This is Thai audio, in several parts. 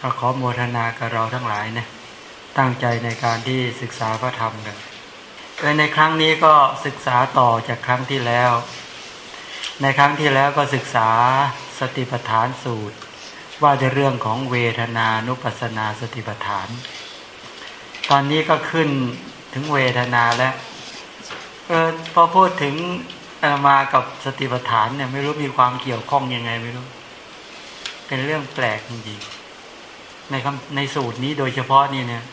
ก็ขอโมทนากับเราทั้งหลายนะตั้งใจในการที่ศึกษาพระธรรมกันในครั้งนี้ก็ศึกษาต่อจากครั้งที่แล้ว ในครั้งที่แล้วก็ศึกษาสติปัฏฐานสูตร ว่าจะเรื่องของเวทนานุปัสนาสติปัฏฐาน ตอนนี้ก็ขึ้นถึงเวทนาแล้วเออพอพูดถึงมากับสติปัฏฐานเนี่ยไม่รู้มีความเกี่ยวข้องยังไงไม่รู้ เป็นเรื่องแปลกจริงๆ ในคำในสูตรนี้โดยเฉพาะนี่เนี่ย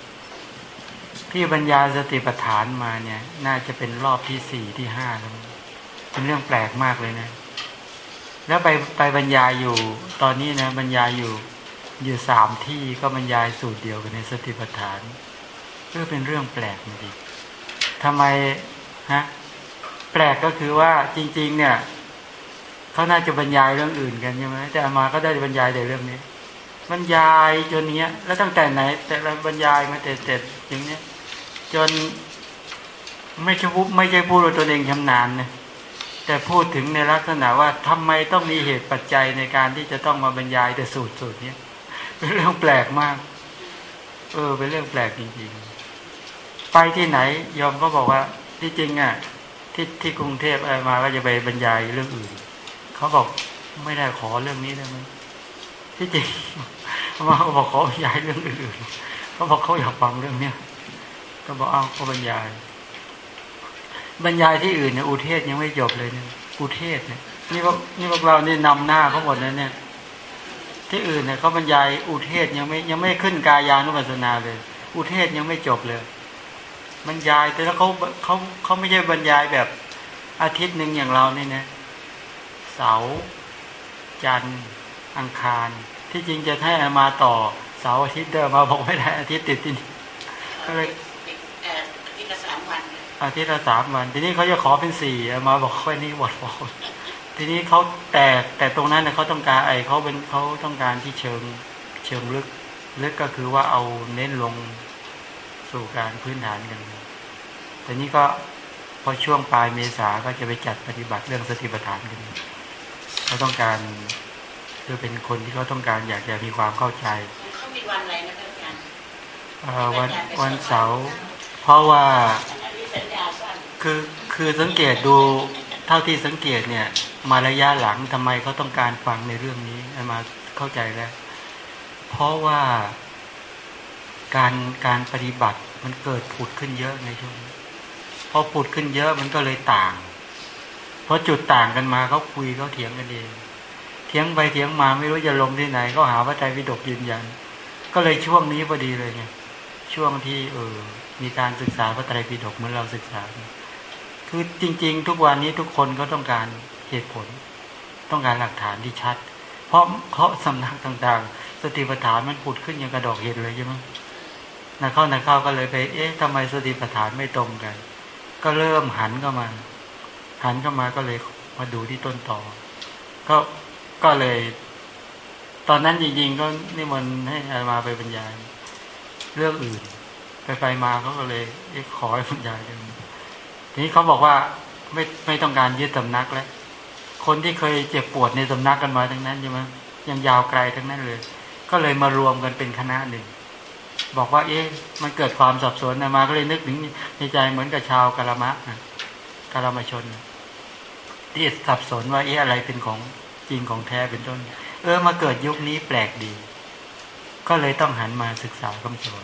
ที่บรรยาสติปัฏฐานมาเนี่ย น่าจะเป็นรอบที่สี่ที่ห้าแล้วเป็นเรื่องแปลกมากเลยนะ แล้วไปไปบรรยายอยู่ ตอนนี้นะบรรยายอยู่อยู่สามที่ก็บรรยายสูตรเดียวกันในสติปัฏฐานก็เป็นเรื่องแปลกจริงทำไมฮะแปลกก็คือว่าจริง ๆ เนี่ยเขาน่าจะบรรยายเรื่องอื่นกันใช่ไหมแต่มาก็ได้บรรยายแต่เรื่องนี้ บรรยายจนเนี้ย แล้วตั้งแต่ไหน แต่ละบรรยายมาแต่เสร็จอย่างเนี้ย จนไม่ใช่พูดไม่ใช่พูดว่าตัวเองชำนาญนะแต่พูดถึงในลักษณะว่าทำไมต้องมีเหตุปัจจัยในการที่จะต้องมาบรรยายแต่สูตรสูตรนี้เป็นเรื่องแปลกมาก เออ เป็นเรื่องแปลกจริงๆ ไปที่ไหนยอมก็บอกว่าที่จริงอะที่ที่กรุงเทพอะไรมาก็จะไปบรรยายเรื่องอื่นเขาบอกไม่ได้ขอเรื่องนี้ได้ไหม ที่จริงมาเขาบอกขอบรรยายเรื่องอื่นเขาบอกเขาอยากฟังเรื่องเนี้ยก็บอกเอาเขาบรรยาย บรรยายที่อื่นเนี่ยอุเทศยังไม่จบเลยเนี่ยอุเทศเนี่ยนี่พวกนี่พวกเราเนี่ยนำหน้าเขาหมดนะเนี่ย ที่อื่นเนี่ยเขาบรรยายอุเทศยังไม่ยังไม่ขึ้นกายานุปัสสนาเลย อุเทศยังไม่จบเลย บรรยายแต่แล้วเขาเขาเขาไม่ใช่บรรยายแบบอาทิตย์หนึ่งอย่างเราเนี่ยนะเสาร์จันทร์อังคาร ที่จริงจะให้มาต่อเสาร์อาทิตย์เดิมมาบอกไม่ได้อาทิตย์ติดที่ก็เลยอาทิตย์ละสามวันอาทิตย์ละสามวัน ทีนี้เขาจะขอเป็นสี่มาบอกค่อยนี้บทบอกทีนี้เขาแต่แต่ตรงนั้นเนี่ยเขาต้องการไอ้เขาเป็นเขาต้องการที่เชิงเชิงลึกลึกก็คือว่าเอาเน้นลงสู่การพื้นฐานกันแต่นี้ก็พอช่วงปลายเมษาก็จะไปจัดปฏิบัติเรื่องสติปัฏฐานกันเขาต้องการ คือเป็นคนที่เขาต้องการอยากจะมีความเข้าใจเขามีวันอะไรนะวันวันเสาร์เพราะว่าคือคือสังเกตดูเท่าที่สังเกตเนี่ย มาระยะหลังทำไมเขาต้องการฟังในเรื่องนี้มาเข้าใจแล้ว เพราะว่าการการปฏิบัติมันเกิดผุดขึ้นเยอะในช่วงพอผุดขึ้นเยอะมันก็เลยต่าง เพราะจุดต่างกันมาเขาคุยเขาเถียงกันเองเถียงไปเถียงมาไม่รู้จะลงที่ไหน ก็หาว่าใจวิดกยืนยัน ก็เลยช่วงนี้พอดีเลยไงช่วงที่เออมีการศึกษาพระไตรปิฎกเหมือนเราศึกษา คือจริง ๆ ทุกวันนี้ทุกคนก็ต้องการเหตุผล ต้องการหลักฐานที่ชัด เพราะเพราะสำนักต่างๆ สติปัฏฐานมันผุดขึ้นอย่างกระดอกเห็ดเลยใช่ไหมนักเข้านักเข้าก็เลยไป เอ๊ะทำไมสติปัฏฐานไม่ตรงกัน ก็เริ่มหันเข้ามา หันเข้ามาก็เลยมาดูที่ต้นต่อ ก็ ก็เลย ตอนนั้นจริงๆก็นิมนต์ให้อามาไปบรรยาย เรื่องอื่น ไปไปมาเขาก็เลยขอให้บรรยายเรื่องทีนี้เขาบอกว่าไม่ไม่ต้องการยึดสำนักแล้วคนที่เคยเจ็บปวดในสำนักกันมาทั้งนั้นใช่ไหมยังยาวไกลทั้งนั้นเลย ก็เลยมารวมกันเป็นคณะหนึ่ง บอกว่า เอ๊ะ มันเกิดความสับสนนะมาก็เลยนึกถึงในใจเหมือนกับชาวกาลมะกาลมาชน ที่สับสนว่าเอ๊ะอะไรเป็นของ จริงของแท้เป็นต้น เออมาเกิดยุคนี้แปลกดี ก็เลยต้องหันมาศึกษาคำสอน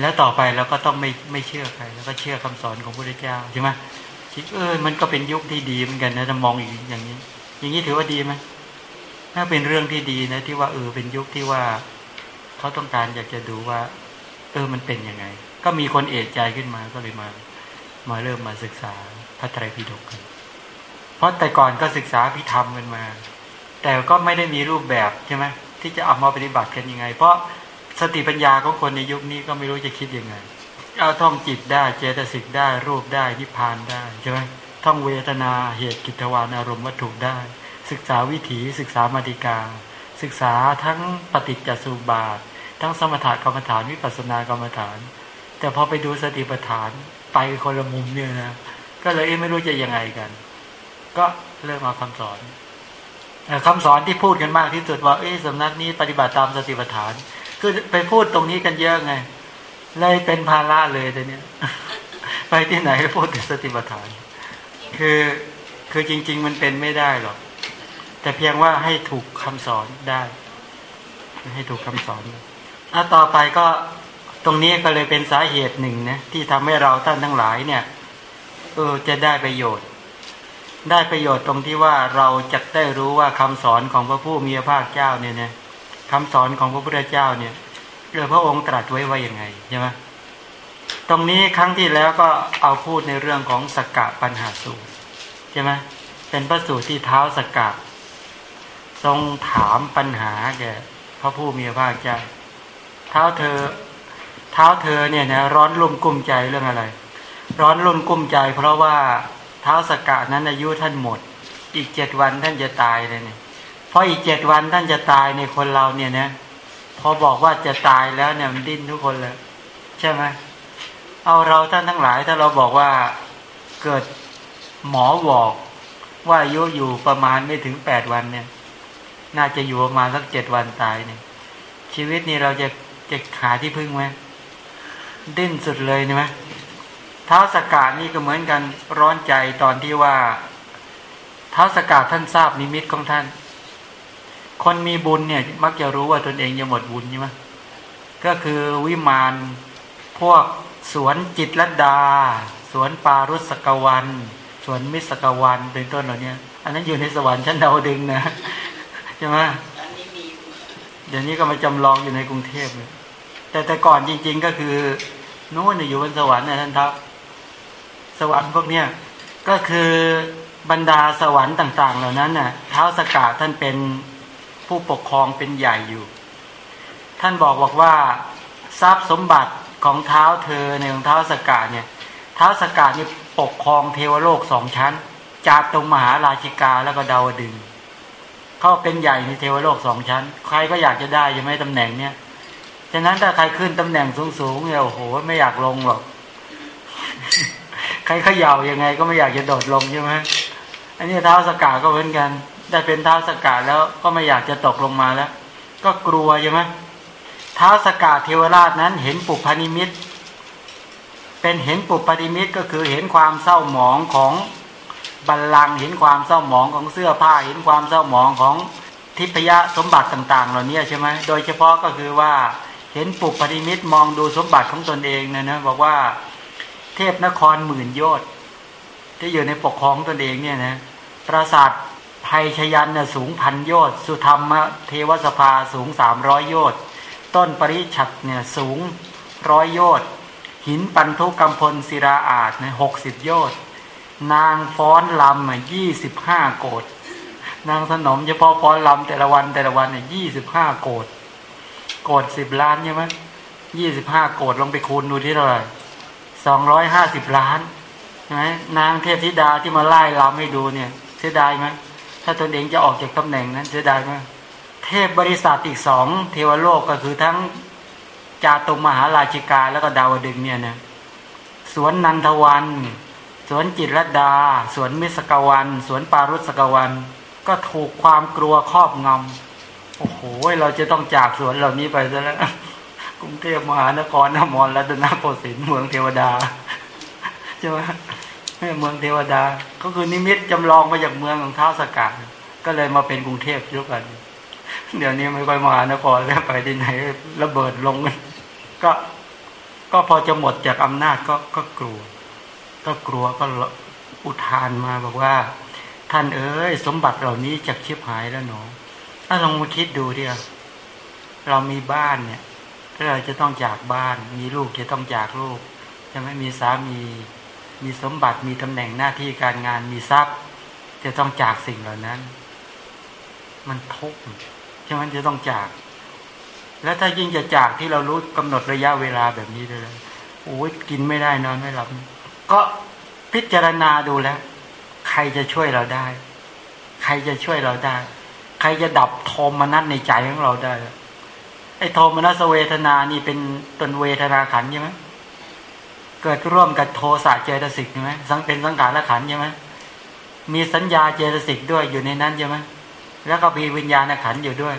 แล้วต่อไปเราก็ต้องไม่ไม่เชื่อใครแล้วก็เชื่อคำสอนของพระพุทธเจ้าใช่ไหมคิดเออมันก็เป็นยุคที่ดีเหมือนกันนะจะมองอีกอย่างนี้ อย่างนี้ถือว่าดีไหมถ้าเป็นเรื่องที่ดีนะ ที่ว่าเออเป็นยุคที่ว่าเขาต้องการอยากจะดูว่า เออมันเป็นยังไง ก็มีคนเอะใจขึ้นมาก็เลยมา มาเริ่มมาศึกษาพระไตรปิฎกกัน เพราะแต่ก่อนก็ศึกษาพิธรรมกันมา แต่ก็ไม่ได้มีรูปแบบใช่ไหมที่จะเอามาปฏิบัติกันยังไง เพราะสติปัญญาของคนในยุคนี้ก็ไม่รู้จะคิดยังไง เอาท่องจิตได้เจตสิกได้รูปได้นิพพานได้ใช่ไหมท่องเวทนาเหตุกิจวานอารมณ์วัตถุได้ ศึกษาวิถีศึกษามาติกา ศึกษาทั้งปฏิจจสุบาท ทั้งสมถกรรมฐานวิปัสสนากรรมฐาน แต่พอไปดูสติปัฏฐานไปคนละมุมเนี่ยนะก็เลยไม่รู้จะยังไงกัน ก็เริ่มมาคำสอน คำสอนที่พูดกันมากที่สุดว่าเอ้สำนักนี้ปฏิบัติตามสติปัฏฐาน คือไปพูดตรงนี้กันเยอะไง เลยเป็นภาระเลยแต่เนี้ยไปที่ไหนก็พูดถึงสติปัฏฐาน คือคือจริง ๆ มันเป็นไม่ได้หรอก แต่เพียงว่าให้ถูกคำสอนได้ ให้ถูกคำสอนอะต่อไปก็ตรงนี้ก็เลยเป็นสาเหตุหนึ่งนะที่ทำให้เราท่านทั้งหลายเนี่ยเออจะได้ประโยชน์ ได้ประโยชน์ตรงที่ว่าเราจะได้รู้ว่าคำสอนของพระผู้มีพระภาคเจ้าเนี่ยนะคำสอนของพระพุทธเจ้าเนี่ยเรือพระองค์ตรัสไว้ว่าอย่างไงใช่ไหมตรงนี้ครั้งที่แล้วก็เอาพูดในเรื่องของสกกะปัญหาสูตรใช่ไหมเป็นพระสูตรที่เท้าสกกะทรงถามปัญหาแก่พระผู้มีพระภาคเจ้าเท้าเธอ เท้าเธอเนี่ยนะร้อนรุ่มกุ้มใจเรื่องอะไร ร้อนรุ่มกุ้มใจ เพราะว่า ท้าสกกะนั้นอายุท่านหมด อีกเจ็ดวันท่านจะตายเลยเนี่ยเพราะอีกเจ็ดวันท่านจะตายในคนเราเนี่ยนะพอบอกว่าจะตายแล้วเนี่ยมันดิ้นทุกคนเลยใช่ไหมเอาเราท่านทั้งหลาย ถ้าเราบอกว่าเกิดหมอบอกว่าอายุอยู่ประมาณไม่ถึงแปดวันเนี่ย น่าจะอยู่ประมาณสักเจ็ดวันตายเนี่ย ชีวิตนี้เราจะจะหาที่พึ่งไหมดิ้นสุดเลยใช่ไหม ท้าสกาดนี่ก็เหมือนกันร้อนใจตอนที่ว่าเท้าสกาดท่านทราบนิมิตของท่าน คนมีบุญเนี่ย มักจะรู้ว่าตนเองจะหมดบุญใช่ไหมก็คือวิมานพวกสวนจิตรดา สวนปารุสกวันสวนมิสกวันเป็นต้นเหล่านี้อันนั้นอยู่ในสวรรค์ชั้นดาวดึงนะใช่ไหมเดี๋ยวนี้ก็มาจำลองอยู่ในกรุงเทพเลยแต่แต่ก่อนจริง ๆ ก็คือนู้นอยู่บนสวรรค์นะท่านทัพ สวรรค์พวกเนี้ยก็คือบรรดาสวรรค์ต่าง ๆ เหล่านั้นน่ะเท้าสกาท่านเป็นผู้ปกครองเป็นใหญ่อยู่ ท่านบอกบอกว่าทรัพย์สมบัติของเท้าเธอในของเท้าสกาเนี่ยเท้าสกาเนี่ยปกครองเทวโลกสองชั้น จากตรงมหาราชิกาแล้วก็ดาวดึงเขาเป็นใหญ่ในเทวโลกสองชั้น ใครก็อยากจะได้ยังไม่ตำแหน่งเนี่ยฉะนั้นถ้าใครขึ้นตำแหน่งสูงๆเนี่ยโอ้โหไม่อยากลงหรอก ใครเขย่ายังไงก็ไม่อยากจะโดดลงใช่ไหมอันนี้เท้าสกาก็เหมือนกัน ได้เป็นเท้าสกาแล้วก็ไม่อยากจะตกลงมาแล้ว ก็กลัวใช่ไหมเท้าสกาเทวราชนั้นเห็นปุพานิมิต เป็นเห็นปุพานิมิตก็คือเห็นความเศร้าหมองของบัลลังเห็นความเศร้าหมองของเสื้อผ้า เห็นความเศร้าหมองของทิพยสมบัติต่าง ๆ เหล่านี้ใช่ไหมโดยเฉพาะก็คือว่าเห็นปุพานิมิตมองดูสมบัติของตนเองนะนะบอกว่า เทพนครหมื่นโยชน์ที่อยู่ในปกครองตนเองเนี่ยนะปราสาทภัยชยันเนี่ยสูงพันโยชน์สุธรรมเทวสภาสูงสามร้อยโยชน์ต้นปริชัดเนี่ยสูงร้อยโยชน์หินปันทุกรรมพลศิราอาจเนี่ยหกสิบโยชน์นางฟ้อนลำอะยี่สิบห้าโกดนางสนมเฉพาะฟ้อนลำแต่ละวันแต่ละวันเนี่ยยี่สิบห้าโกดโกดสิบล้านใช่ไหมยี่สิบห้าโกดลงไปคูณดูที่เท่าไหร่ สองร้อยห้าสิบล้านใช่ไหมนางเทพธิดาที่มาไล่ลำให้ดูเนี่ย เสียดายไหมถ้าตนเองจะออกจากตำแหน่งนั้นเสียดายไหมเทพบริษัทอีกสองเทวโลกก็คือทั้งจาตุมหาราชิกาแล้วก็ดาวดึงเนี่ยนะสวนนันทวันสวนจิตรดา สวนมิสกวันสวนปารุสกวัน ก็ถูกความกลัวครอบงำโอ้โหเราจะต้องจากสวนเหล่านี้ไปซะแล้ว กรุงเทพมหานครนมรรัตนโกสินทร์เมืองเทวดาใช่ไหมเมืองเทวดา ก็คือนิมิตจำลองมาจากเมืองของท้าวสกัดก็เลยมาเป็นกรุงเทพยุคกัน เดี๋ยวนี้ไม่ค่อยมานครแล้วไปที่ไหนระเบิดลงก็ก็พอจะหมดจากอำนาจก็ก็กลัว ก็กลัวก็อุทานมาบอกว่า ท่านเอ้ยสมบัติเหล่านี้จะชิบหายแล้วหนูถ้าลองมาคิดดูเดิเรามีบ้านเนี่ย เราจะต้องจากบ้าน มีลูกจะต้องจากลูกจะไม่มีสามี มีสมบัติมีตำแหน่งหน้าที่การงานมีทรัพย์ จะต้องจากสิ่งเหล่านั้น มันทุกข์ใช่ไหมจะต้องจาก แล้วถ้ายิ่งจะจากที่เรารู้กำหนดระยะเวลาแบบนี้เลยโอ้ยกินไม่ได้นอนไม่หลับก็พิจารณาดูแล้ว ใครจะช่วยเราได้ ใครจะช่วยเราได้ ใครจะดับโทมนัสในใจของเราได้ ไอ้โทมนัสเวทนานี่เป็นตนเวทนาขันใช่ไหมเกิดร่วมกับโทสะเจตสิกใช่ไหมสังเป็นสังขารละขันใช่ไหมมีสัญญาเจตสิกด้วยอยู่ในนั้นใช่ไหมแล้วก็มีวิญญาณขันอยู่ด้วย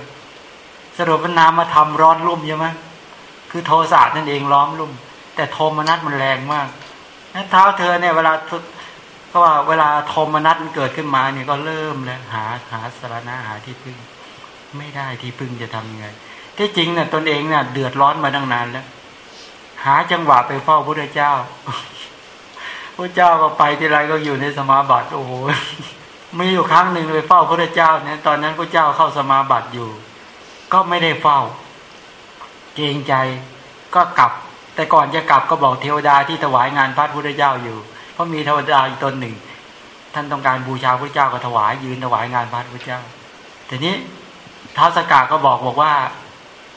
สรุปว่านามมาทำร้อนรุ่มใช่ไหมคือโทสะนั่นเองล้อมรุ่ม แต่โทมนัสมันแรงมากนั้นเท้าเธอเนี่ยเวลาก็ว่าเวลาโทมนัสมันเกิดขึ้นมาเนี่ยก็เริ่มแล้วหาหาสารณะหาที่พึ่ง ไม่ได้ที่พึ่งจะทำยังไง ที่จริงเนี่ยตนเองเนี่ยเดือดร้อนมาตั้งนานแล้ว หาจังหวะไปเฝ้าพระเจ้าพระเจ้าก็ไปที่ไรก็อยู่ในสมาบัติโอ้โหมีอยู่ครั้งหนึ่งไปเฝ้าพระเจ้าเนี่ยตอนนั้นพระเจ้าเข้าสมาบัติอยู่ ก็ไม่ได้เฝ้า เกรงใจก็กลับ แต่ก่อนจะกลับก็บอกเทวดาที่ถวายงานพระพุทธเจ้าอยู่ เพราะมีเทวดาอีกตนหนึ่ง ท่านต้องการบูชาพระเจ้าก็ถวายยืนถวายงานพระพุทธเจ้าทีนี้ท้าวสกาก็บอกบอกว่า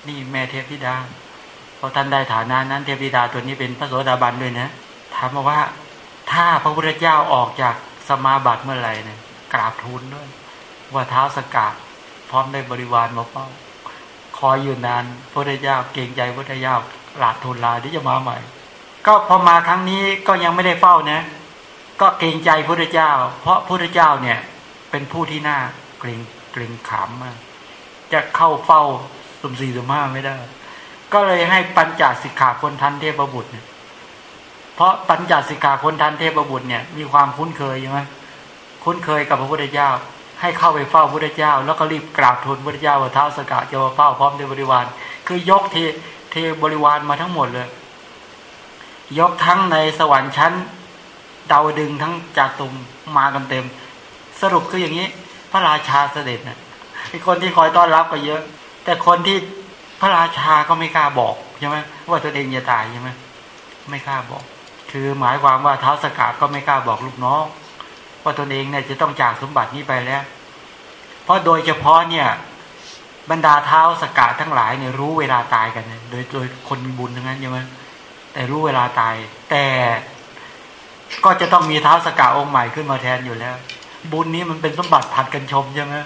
นี่แม่เทพธิดาพอท่านได้ฐานะนั้นเทพธิดาตัวนี้เป็นพระโสดาบันด้วยนะถามมาว่าถ้าพระพุทธเจ้าออกจากสมาบัติเมื่อไหร่เนี่ยกราบทูลด้วย ว่าเท้าสกัดพร้อมได้บริวารมาเฝ้าคอยอยู่นานพระพุทธเจ้าเก่งใจพระพุทธเจ้าหลาดทูลลาที่จะมาใหม่ ก็พอมาครั้งนี้ก็ยังไม่ได้เฝ้านะ ก็เกรงใจพระพุทธเจ้า เพราะพระพุทธเจ้าเนี่ยเป็นผู้ที่น่าเกรงเกรงขามมากจะเข้าเฝ้า สมสี่สมห้าไม่ได้ ก็เลยให้ปัญจสิกขาคนทันเทพบุตรเนี่ยเพราะปัญจสิกขาคนทันเทพบุตรเนี่ย มีความคุ้นเคยใช่ไหมคุ้นเคยกับพระพุทธเจ้า ให้เข้าไปเฝ้าพระพุทธเจ้า แล้วก็รีบกราบทูลพระพุทธเจ้าว่าเท้าสกัดจะมาเฝ้าพร้อมด้วยบริวาร คือยกเทเทบริวารมาทั้งหมดเลย ยกทั้งในสวรรค์ชั้นดาวดึงทั้งจากตุมมากันเต็ม สรุปคืออย่างนี้ พระราชาเสด็จนะไอ้คนที่คอยต้อนรับก็เยอะ แต่คนที่พระราชาก็ไม่กล้าบอกใช่ไหมว่าตัวเองจะตายใช่ไหมไม่กล้าบอก คือหมายความว่าเท้าสกัดก็ไม่กล้าบอกลูกน้องว่าตนเองเนี่ยจะต้องจากสมบัตินี้ไปแล้ว เพราะโดยเฉพาะเนี่ย บรรดาเท้าสกัดทั้งหลายเนี่ยรู้เวลาตายกันโดยโดยคนมีบุญทั้งนั้นใช่ไหมแต่รู้เวลาตาย แต่ก็จะต้องมีเท้าสกัดองค์ใหม่ขึ้นมาแทนอยู่แล้ว บุญนี้มันเป็นสมบัติผัดกันชมใช่ไหม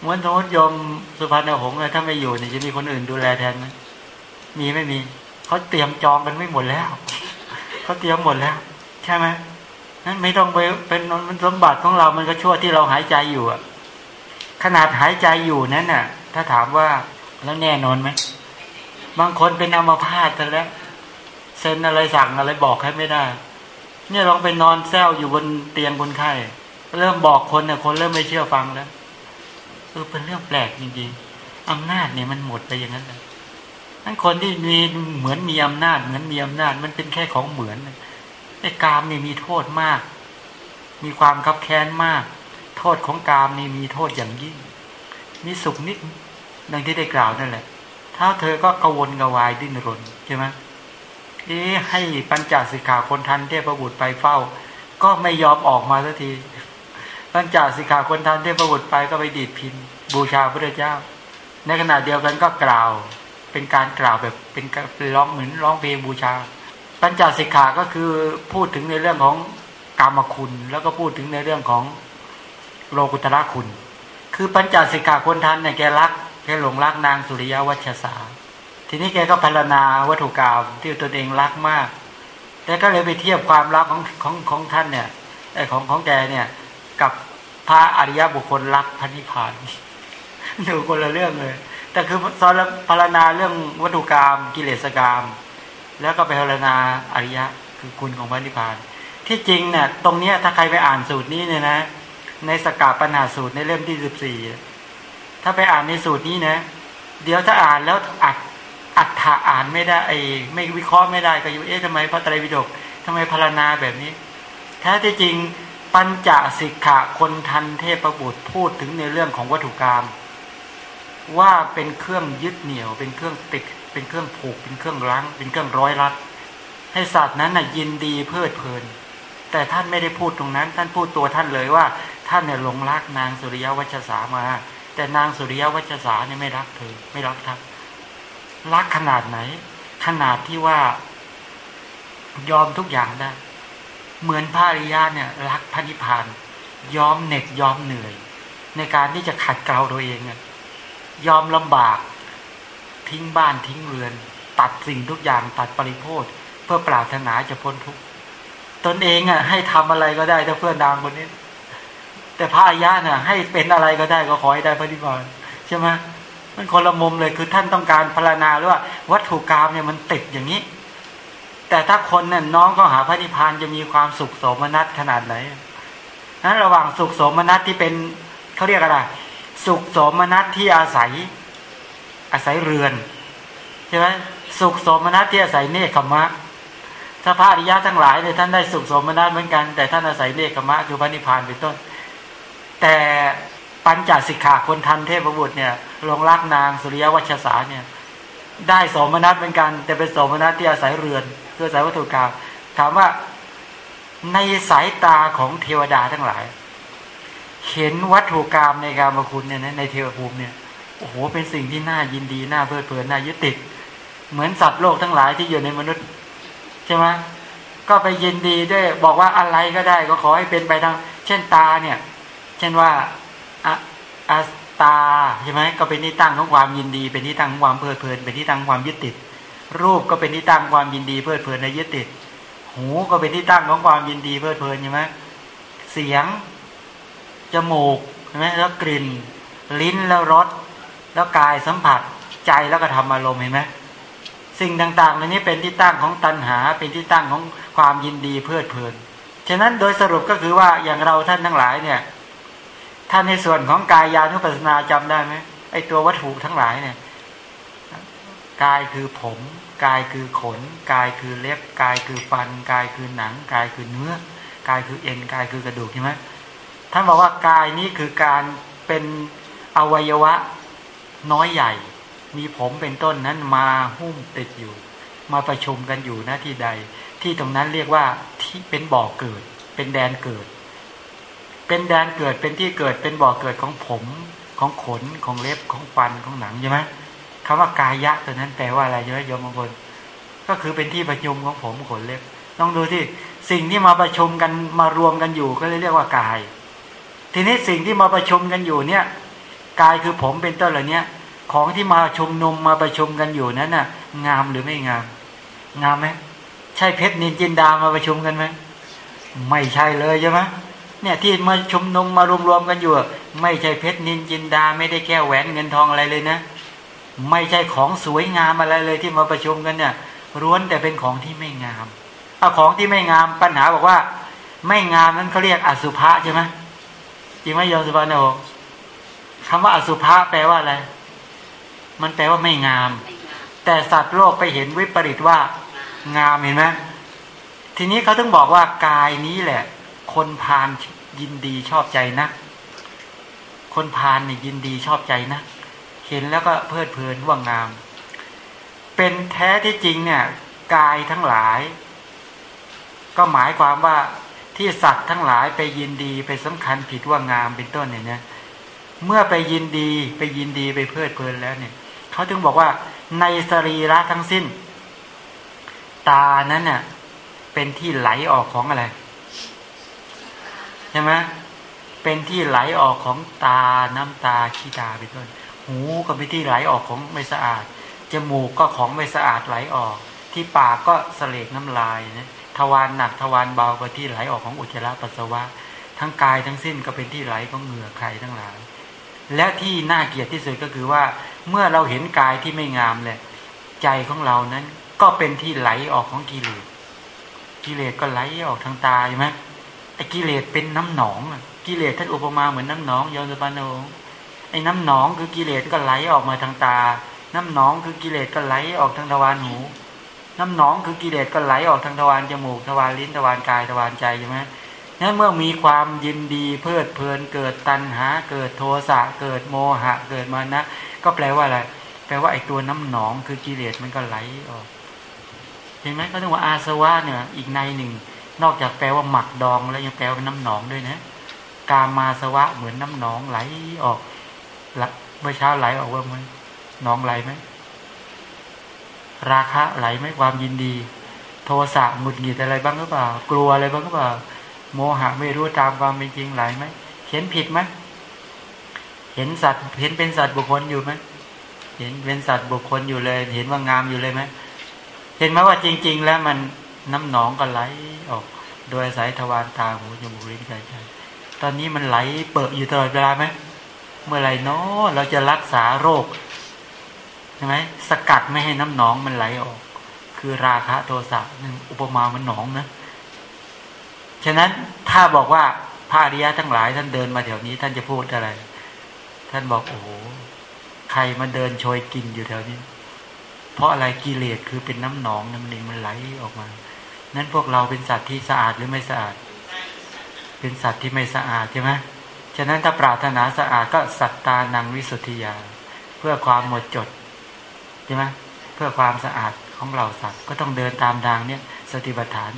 เหมือนสมมติยมสุพรรณหงษ์ถ้าไม่อยู่เนี่ยจะมีคนอื่นดูแลแทนไหมมีไม่มีเขาเตรียมจองกันไม่หมดแล้วเขาเตรียมหมดแล้ว ใช่ไหมนั้นไม่ต้องไปเป็นมันสมบัติของเรา มันก็ชั่วที่เราหายใจอยู่อะขนาดหายใจอยู่นั้นน่ะ ถ้าถามว่าแล้วแน่นอนไหมบางคนเป็นอัมพาตแล้วเซ็นอะไรสั่งอะไรบอกให้ไม่ได้ เนี่ยลองไปนอนแซวอยู่บนเตียงคนไข้เริ่มบอกคนเนี่ยคนเริ่มไม่เชื่อฟังแล้ว เออเป็นเรื่องแปลกจริงๆอำนาจเนี่ยมันหมดไปอย่างนั้นเลยทั้นคนที่มีเหมือนมีอำนาจ เหมือนมีอำนาจ มันเป็นแค่ของเหมือนไอ้กามนี่มีโทษมาก มีความคับแค้นมาก โทษของกามนี่มีโทษอย่างยิ่ง มีสุขนิดดังที่ได้กล่าวนั่นแหละถ้าเธอก็กวนกวายดิ้นรนใช่ไหมเอ๊ให้ปัญจสิกขาคนทันเทพบุตรไปเฝ้า ก็ไม่ยอมออกมาสักที ปัญจสิกขาคนทันเทพบุตรไปก็ไปดีดพินบูชาพระเจ้า ในขณะเดียวกันก็กล่าว เป็นการกล่าวแบบเป็นร้องเหมือนร้องเพลงบูชาปัญจสิกขาก็คือพูดถึงในเรื่องของกรรมคุณ แล้วก็พูดถึงในเรื่องของโลกุตระคุณ คือปัญจสิกขาคนทันเนี่ยแกรักแกหลงรักนางสุริยวัชสา ทีนี้แกก็พารณาวัตถุกรรมที่ตนเองรักมาก แต่ก็เลยไปเทียบความรักของของของท่านเนี่ยไอของของแกเนี่ย กับพระอริยบุคคลรักพันิพพานดูคนละเรื่องเลย แต่คือสอนพารณาเรื่องวัตถุกรรมกิเลสกรรม แล้วก็ไปพารณาอริยะคือคุณของพระนิพพาน ที่จริงเนี่ยตรงเนี้ยถ้าใครไปอ่านสูตรนี้เนี่ยนะ ในสกาปัญหาสูตรในเล่มที่สิบสี่ถ้าไปอ่านในสูตรนี้นะ เดี๋ยวถ้าอ่านแล้วอัดอัดถาอ่านไม่ได้ไอไม่วิเคราะห์ไม่ได้ก็อยู่เอ๊ะทำไมพระไตรปิฎกทำไมพารณาแบบนี้แท้ที่จริง ปัญจสิกขาคนทันเทพบุตรพูดถึงในเรื่องของวัตถุกรรมว่าเป็นเครื่องยึดเหนี่ยว เป็นเครื่องติด เป็นเครื่องผูก เป็นเครื่องรั้ง เป็นเครื่องร้อยรัด ให้สัตว์นั้นน่ะยินดีเพลิดเพลิน แต่ท่านไม่ได้พูดตรงนั้น ท่านพูดตัวท่านเลยว่า ท่านเนี่ยหลงรักนางสุริยวัชสามา แต่นางสุริยวัชสาเนี่ยไม่รักเธอ ไม่รักท่านรักขนาดไหน ขนาดที่ว่ายอมทุกอย่างได้ เหมือนพระอริยะเนี่ยรักพระนิพพานยอมเหน็ดยอมเหนื่อย ในการที่จะขัดเกลาตัวเองเนี่ยยอมลำบากทิ้งบ้านทิ้งเรือน ตัดสิ่งทุกอย่างตัดปริโภคเพื่อปรารถนาจะพ้นทุกข์ตนเองอะ ให้ทำอะไรก็ได้ถ้าเพื่อนดังคนนี้ แต่พระอายะเนี่ยให้เป็นอะไรก็ได้ก็ขอให้ได้พระนิพพานใช่ไหมมันคนละมุมเลยคือท่านต้องการพารณาหรือว่าวัตถุกรรมเนี่ยมันติดอย่างนี้ แต่ถ้าคนเนี่ยน้องเขาหาพระนิพพานจะมีความสุขโสมนัสขนาดไหนนั้นระหว่างสุขโสมนัสที่เป็นเขาเรียกอะไรสุขโสมนัสที่อาศัย อาศัยเรือนใช่ไหมสุขโสมนัสที่อาศัยเนคขมะถ้าพระอริยะทั้งหลายเนี่ยท่านได้สุขโสมนัสเหมือนกัน แต่ท่านอาศัยเนคขมะคือพระนิพพานเป็นต้น แต่ปัญจสิกขาคนทันเทพบุตรเนี่ยลงรักนางสุริยวัชสาเนี่ย ได้สมนัสเหมือนกัน แต่เป็นสมนัสที่อาศัยเรือนคืออาศัยวัตถุกรรมถามว่าในสายตาของเทวดาทั้งหลาย เห็นวัตถุกรรมในการมาคุณเนี่ยในเทวภูมิเนี่ยโอ้โหเป็นสิ่งที่น่ายินดีน่าเพลิดเพลินน่ายึดติด เหมือนสัตว์โลกทั้งหลายที่อยู่ในมนุษย์ใช่ไหมก็ไปยินดีด้วยบอกว่าอะไรก็ได้ก็ขอให้เป็นไปทาง เช่นตาเนี่ย เช่นว่าอะอา ตาใช่ไหมก็เป็นที่ตั้งของความยินดี เป็นที่ตั้งของความเพลิดเพลิน เป็นที่ตั้งความยึดติด รูปก็เป็นที่ตั้งความยินดีเพลิดเพลินในยึดติด หูก็เป็นที่ตั้งของความยินดีเพลิดเพลินใช่ไหมเสียงจมูกใช่ไหมแล้วกลิ่น ลิ้นแล้วรสแล้วกายสัมผัสใจแล้วก็ทำอารมณ์เห็นไหมสิ่งต่างๆเหล่านี้เป็นที่ตั้งของตัณหา เป็นที่ตั้งของความยินดีเพลิดเพลิน ฉะนั้นโดยสรุปก็คือว่าอย่างเราท่านทั้งหลายเนี่ย ท่านในส่วนของกายานุปัสสนาจำได้ไหมไอตัววัตถุทั้งหลายเนี่ยกายคือผมกายคือขนกายคือเล็บกายคือฟันกายคือหนังกายคือเนื้อกายคือเอ็นกายคือกระดูกใช่ไหมท่านบอกว่ากายนี้คือการเป็นอวัยวะน้อยใหญ่ มีผมเป็นต้นนั้นมาหุ้มติดอยู่ มาประชุมกันอยู่หน้าที่ใด ที่ตรงนั้นเรียกว่าที่เป็นบ่อเกิด เป็นแดนเกิด เป็นแดนเกิดเป็นที่เกิดเป็นบ่อเกิดของผมของขนของเล็บของฟันของหนังใช่ไหมคำว่ากายะตัวนั้นแปลว่าอะไรเยอะโยมบางคนก็คือเป็นที่ประชุมของผมขนเล็บลองดูที่สิ่งที่มาประชุมกันมารวมกันอยู่ก็เลยเรียกว่ากาย ทีนี้สิ่งที่มาประชุมกันอยู่เนี่ยกายคือผมเป็นต้นเหล่านี้ของที่มาชุมนุมมาประชุมกันอยู่นั้นน่ะ งามหรือไม่งาม งามไหมใช่เพชรนินจินดามาประชุมกันไหมไม่ใช่เลยใช่ไหม เนี่ยที่มาชุมนุมมารวมๆกันอยู่ ไม่ใช่เพชรนินจินดา ไม่ได้แก้วแหวนเงินทองอะไรเลยนะ ไม่ใช่ของสวยงามอะไรเลยที่มาประชุมกันเนี่ยร้วนแต่เป็นของที่ไม่งามเอาของที่ไม่งามปัญหาบอกว่า ไม่งามนั้นเขาเรียกอสุภะใช่ไหมจริงไหมโยมสุภาโนคำว่าอสุภะแปลว่าอะไร มันแปลว่าไม่งาม แต่สัตว์โลกไปเห็นวิปริตว่า งามเห็นไหมทีนี้เขาต้องบอกว่ากายนี้แหละ คนพานยินดีชอบใจนะคนพานเนี่ยยินดีชอบใจนะเห็นแล้วก็เพลิดเพลินว่างาม เป็นแท้ที่จริงเนี่ยกายทั้งหลาย ก็หมายความว่าที่สัตว์ทั้งหลายไปยินดีไปสำคัญผิดว่างามเป็นต้นเนี่ยนะเมื่อไปยินดีไปยินดีไปเพลิดเพลินแล้วเนี่ยเขาถึงบอกว่าในสรีระทั้งสิ้น ตานั้นเน่ะเป็นที่ไหลออกของอะไร ใช่ไหมเป็นที่ไหลออกของตาน้ำตาขี้ตาเป็นต้น หูก็เป็นที่ไหลออกของไม่สะอาด จมูกก็ของไม่สะอาดไหลออก ที่ปากก็เสลกน้ำลายนะทวารหนักทวารเบาก็ที่ไหลออกของอุจจาระปัสสาวะ ทั้งกายทั้งสิ้นก็เป็นที่ไหลของเหงื่อใครทั้งหลาย และที่น่าเกลียดที่สุดก็คือว่า เมื่อเราเห็นกายที่ไม่งามเลยใจของเรานั้นก็เป็นที่ไหลออกของกิเลสกิเลสก็ไหลออกทางตาใช่ไหม กิเลสเป็นน้ำหนองกิเลสท่านอุปมาเหมือนน้ำหนองยอนสปานโนไอ้น้ำหนองคือกิเลสก็ไหลออกมาทางตา น้ำหนองคือกิเลสก็ไหลออกทางทวารหู น้ำหนองคือกิเลสก็ไหลออกทางทวารจมูกทวารลิ้นทวารกายทวารใจใช่ไหมนั้นเมื่อมีความยินดีเพลิดเพลินเกิดตัณหา เกิดโทสะเกิดโมหะ เกิดมานะ ก็แปลว่าอะไรแปลว่าไอ้ตัวน้ำหนองคือกิเลสมันก็ไหลออก เห็นไหมก็ต้องว่าอาสวะเนี่ยอีกในหนึ่ง นอกจากแปลว่าหมักดองแล้วยังแปลว่าน้ำหนองด้วยนะ กามาสวะเหมือนน้ำหนองไหลออกเมื่อเช้าไหลออกว่ามันหนองไหลไหมราคะไหลไหมความยินดี โทสะหงุดหงิดอะไรบ้างหรือเปล่า กลัวอะไรบ้างหรือเปล่า โมหะไม่รู้ตามความเป็นจริงไหลไหมเห็นผิดไหมเห็นสัตว์เห็นเป็นสัตว์บุคคลอยู่ไหมเห็นเป็นสัตว์บุคคลอยู่เลย เห็นว่างามอยู่เลยไหมเห็นไหมว่าจริง ๆ แล้วมัน น้ำหนองก็ไหลออก โดยสาศัยทวารตาหูจมูกลิ้นกายใจตอนนี้มันไหลเปิดอยู่ตลอดเวลาไหมเมื่อไรเนาะเราจะรักษาโรคใช่ไหมสกัดไม่ให้น้ำหนองมันไหลออก คือราคะโทสะนั่นอุปมามันหนองนะฉะนั้นถ้าบอกว่าพระอริยะทั้งหลายท่านเดินมาแถวนี้ ท่านจะพูดอะไร ท่านบอกโอ้โหใครมาเดินโชยกินอยู่แถวนี้ เพราะอะไรกิเลสคือเป็นน้ำหนองน้ำเองมันไหลออกมา นั้นพวกเราเป็นสัตว์ที่สะอาดหรือไม่สะอาด เป็นสัตว์ที่ไม่สะอาดใช่ไหมฉะนั้นถ้าปรารถนาสะอาดก็สัตตานังวิสุทธิยา เพื่อความหมดจดใช่ไหมเพื่อความสะอาดของเราสัตว์ก็ต้องเดินตามทางเนี้ยสติปัฏฐาน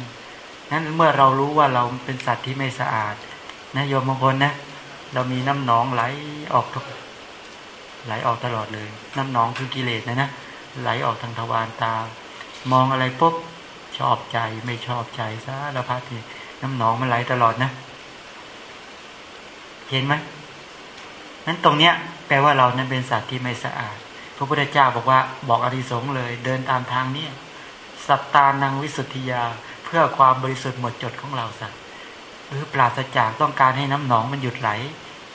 นั้นเมื่อเรารู้ว่าเราเป็นสัตว์ที่ไม่สะอาดนะโยมบางคนนะเรามีน้ำหนองไหลออกทุกไหลออกตลอดเลย น้ำหนองคือกิเลสนะนะไหลออกทางทวารตามองอะไรปุ๊บ ชอบใจไม่ชอบใจซะแล้วพัดนี่น้ำหนองมันไหลตลอดนะ เห็นไหมนั้นตรงเนี้ย แปลว่าเรานั้นเป็นสัตว์ที่ไม่สะอาด พระพุทธเจ้าบอกว่าบอกอริสงเลย เดินตามทางเนี้ยสัตตานังวิสุทธิยา เพื่อความบริสุทธิ์หมดจดของเราสัตว์หรือปราศจากต้องการให้น้ำหนองมันหยุดไหล